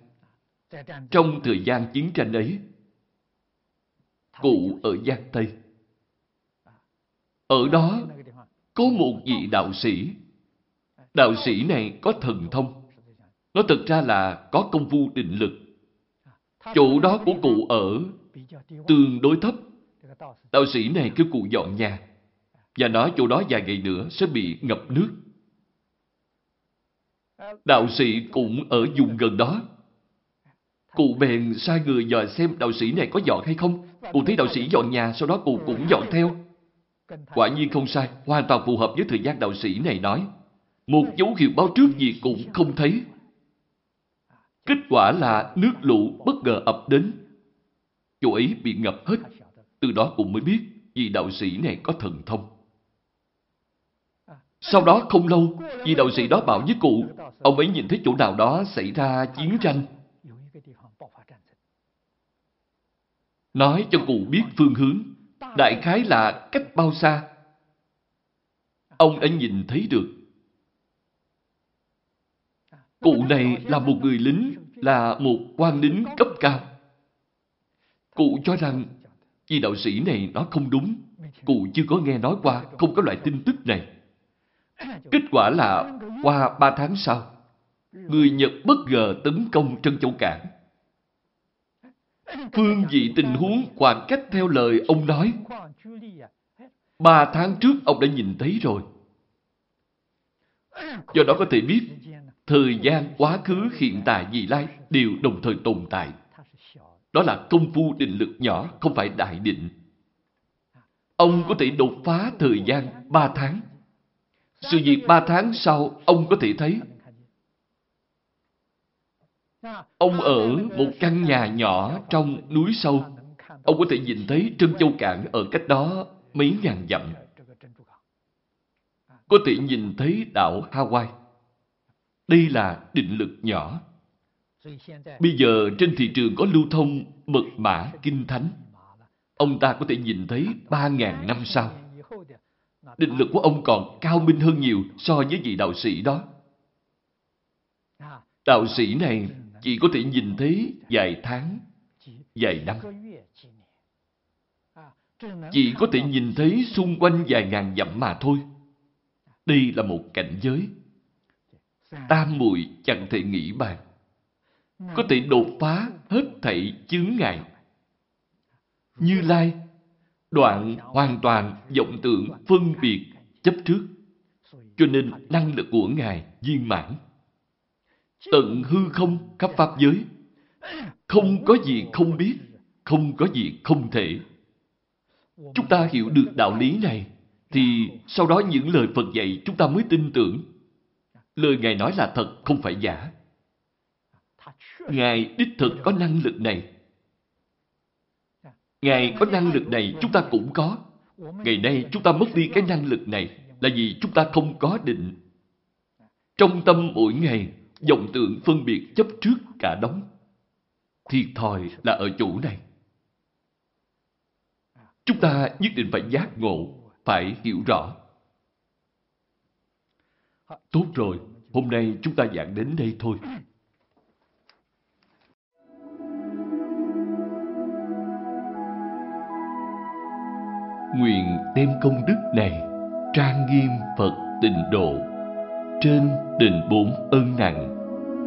trong thời gian chiến tranh ấy cụ ở giang tây. Ở đó có một vị đạo sĩ. Đạo sĩ này có thần thông. Nó thực ra là có công phu định lực. Chỗ đó của cụ ở tương đối thấp. Đạo sĩ này kêu cụ dọn nhà. Và nói chỗ đó vài ngày nữa sẽ bị ngập nước. Đạo sĩ cũng ở vùng gần đó. Cụ bèn sai người dò xem đạo sĩ này có dọn hay không cụ thấy đạo sĩ dọn nhà sau đó cụ cũng dọn theo quả nhiên không sai hoàn toàn phù hợp với thời gian đạo sĩ này nói một dấu hiệu báo trước gì cũng không thấy Kết quả là nước lũ bất ngờ ập đến. Chỗ ấy bị ngập hết. Từ đó cũng mới biết vì đạo sĩ này có thần thông. Sau đó không lâu, vì đạo sĩ đó bảo với cụ, ông ấy nhìn thấy chỗ nào đó xảy ra chiến tranh. Nói cho cụ biết phương hướng, đại khái là cách bao xa. Ông đã nhìn thấy được Cụ này là một người lính, là một quan lính cấp cao. Cụ cho rằng vì đạo sĩ này nói không đúng. Cụ chưa có nghe nói qua, không có loại tin tức này. Kết quả là qua ba tháng sau, người Nhật bất ngờ tấn công Trân Châu Cảng. Phương vị tình huống khoảng cách theo lời ông nói. Ba tháng trước ông đã nhìn thấy rồi. Do đó có thể biết Thời gian, quá khứ, hiện tại, vị lai đều đồng thời tồn tại. Đó là công phu định lực nhỏ, không phải đại định. Ông có thể đột phá thời gian ba tháng. Sự việc ba tháng sau, ông có thể thấy. Ông ở một căn nhà nhỏ trong núi sâu. Ông có thể nhìn thấy Trân Châu Cảng ở cách đó mấy ngàn dặm. Có thể nhìn thấy đảo Hawaii. Đây là định lực nhỏ. Bây giờ trên thị trường có lưu thông mật mã kinh thánh. Ông ta có thể nhìn thấy 3.000 năm sau. Định lực của ông còn cao minh hơn nhiều so với vị đạo sĩ đó. Đạo sĩ này chỉ có thể nhìn thấy vài tháng, vài năm. Chỉ có thể nhìn thấy xung quanh vài ngàn dặm mà thôi. Đây là một cảnh giới. Tam muội chẳng thể nghĩ bàn. Có thể đột phá hết thảy chướng ngại. Như lai đoạn hoàn toàn vọng tưởng phân biệt chấp trước. Cho nên năng lực của ngài viên mãn tận hư không khắp pháp giới không có gì không biết không có gì không thể chúng ta hiểu được đạo lý này thì sau đó những lời phật dạy chúng ta mới tin tưởng Lời Ngài nói là thật, không phải giả. Ngài đích thực có năng lực này. Ngài có năng lực này, chúng ta cũng có. Ngày nay chúng ta mất đi cái năng lực này là vì chúng ta không có định. Trong tâm mỗi ngày, dòng tượng phân biệt chấp trước cả đống. Thiệt thòi là ở chỗ này. Chúng ta nhất định phải giác ngộ, phải hiểu rõ. Tốt rồi, hôm nay chúng ta giảng đến đây thôi. Nguyện đem công đức này trang nghiêm Phật tịnh độ trên đền bốn ân nặng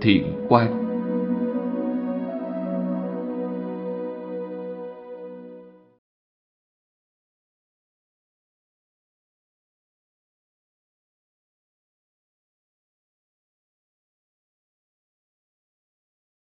Thiện quan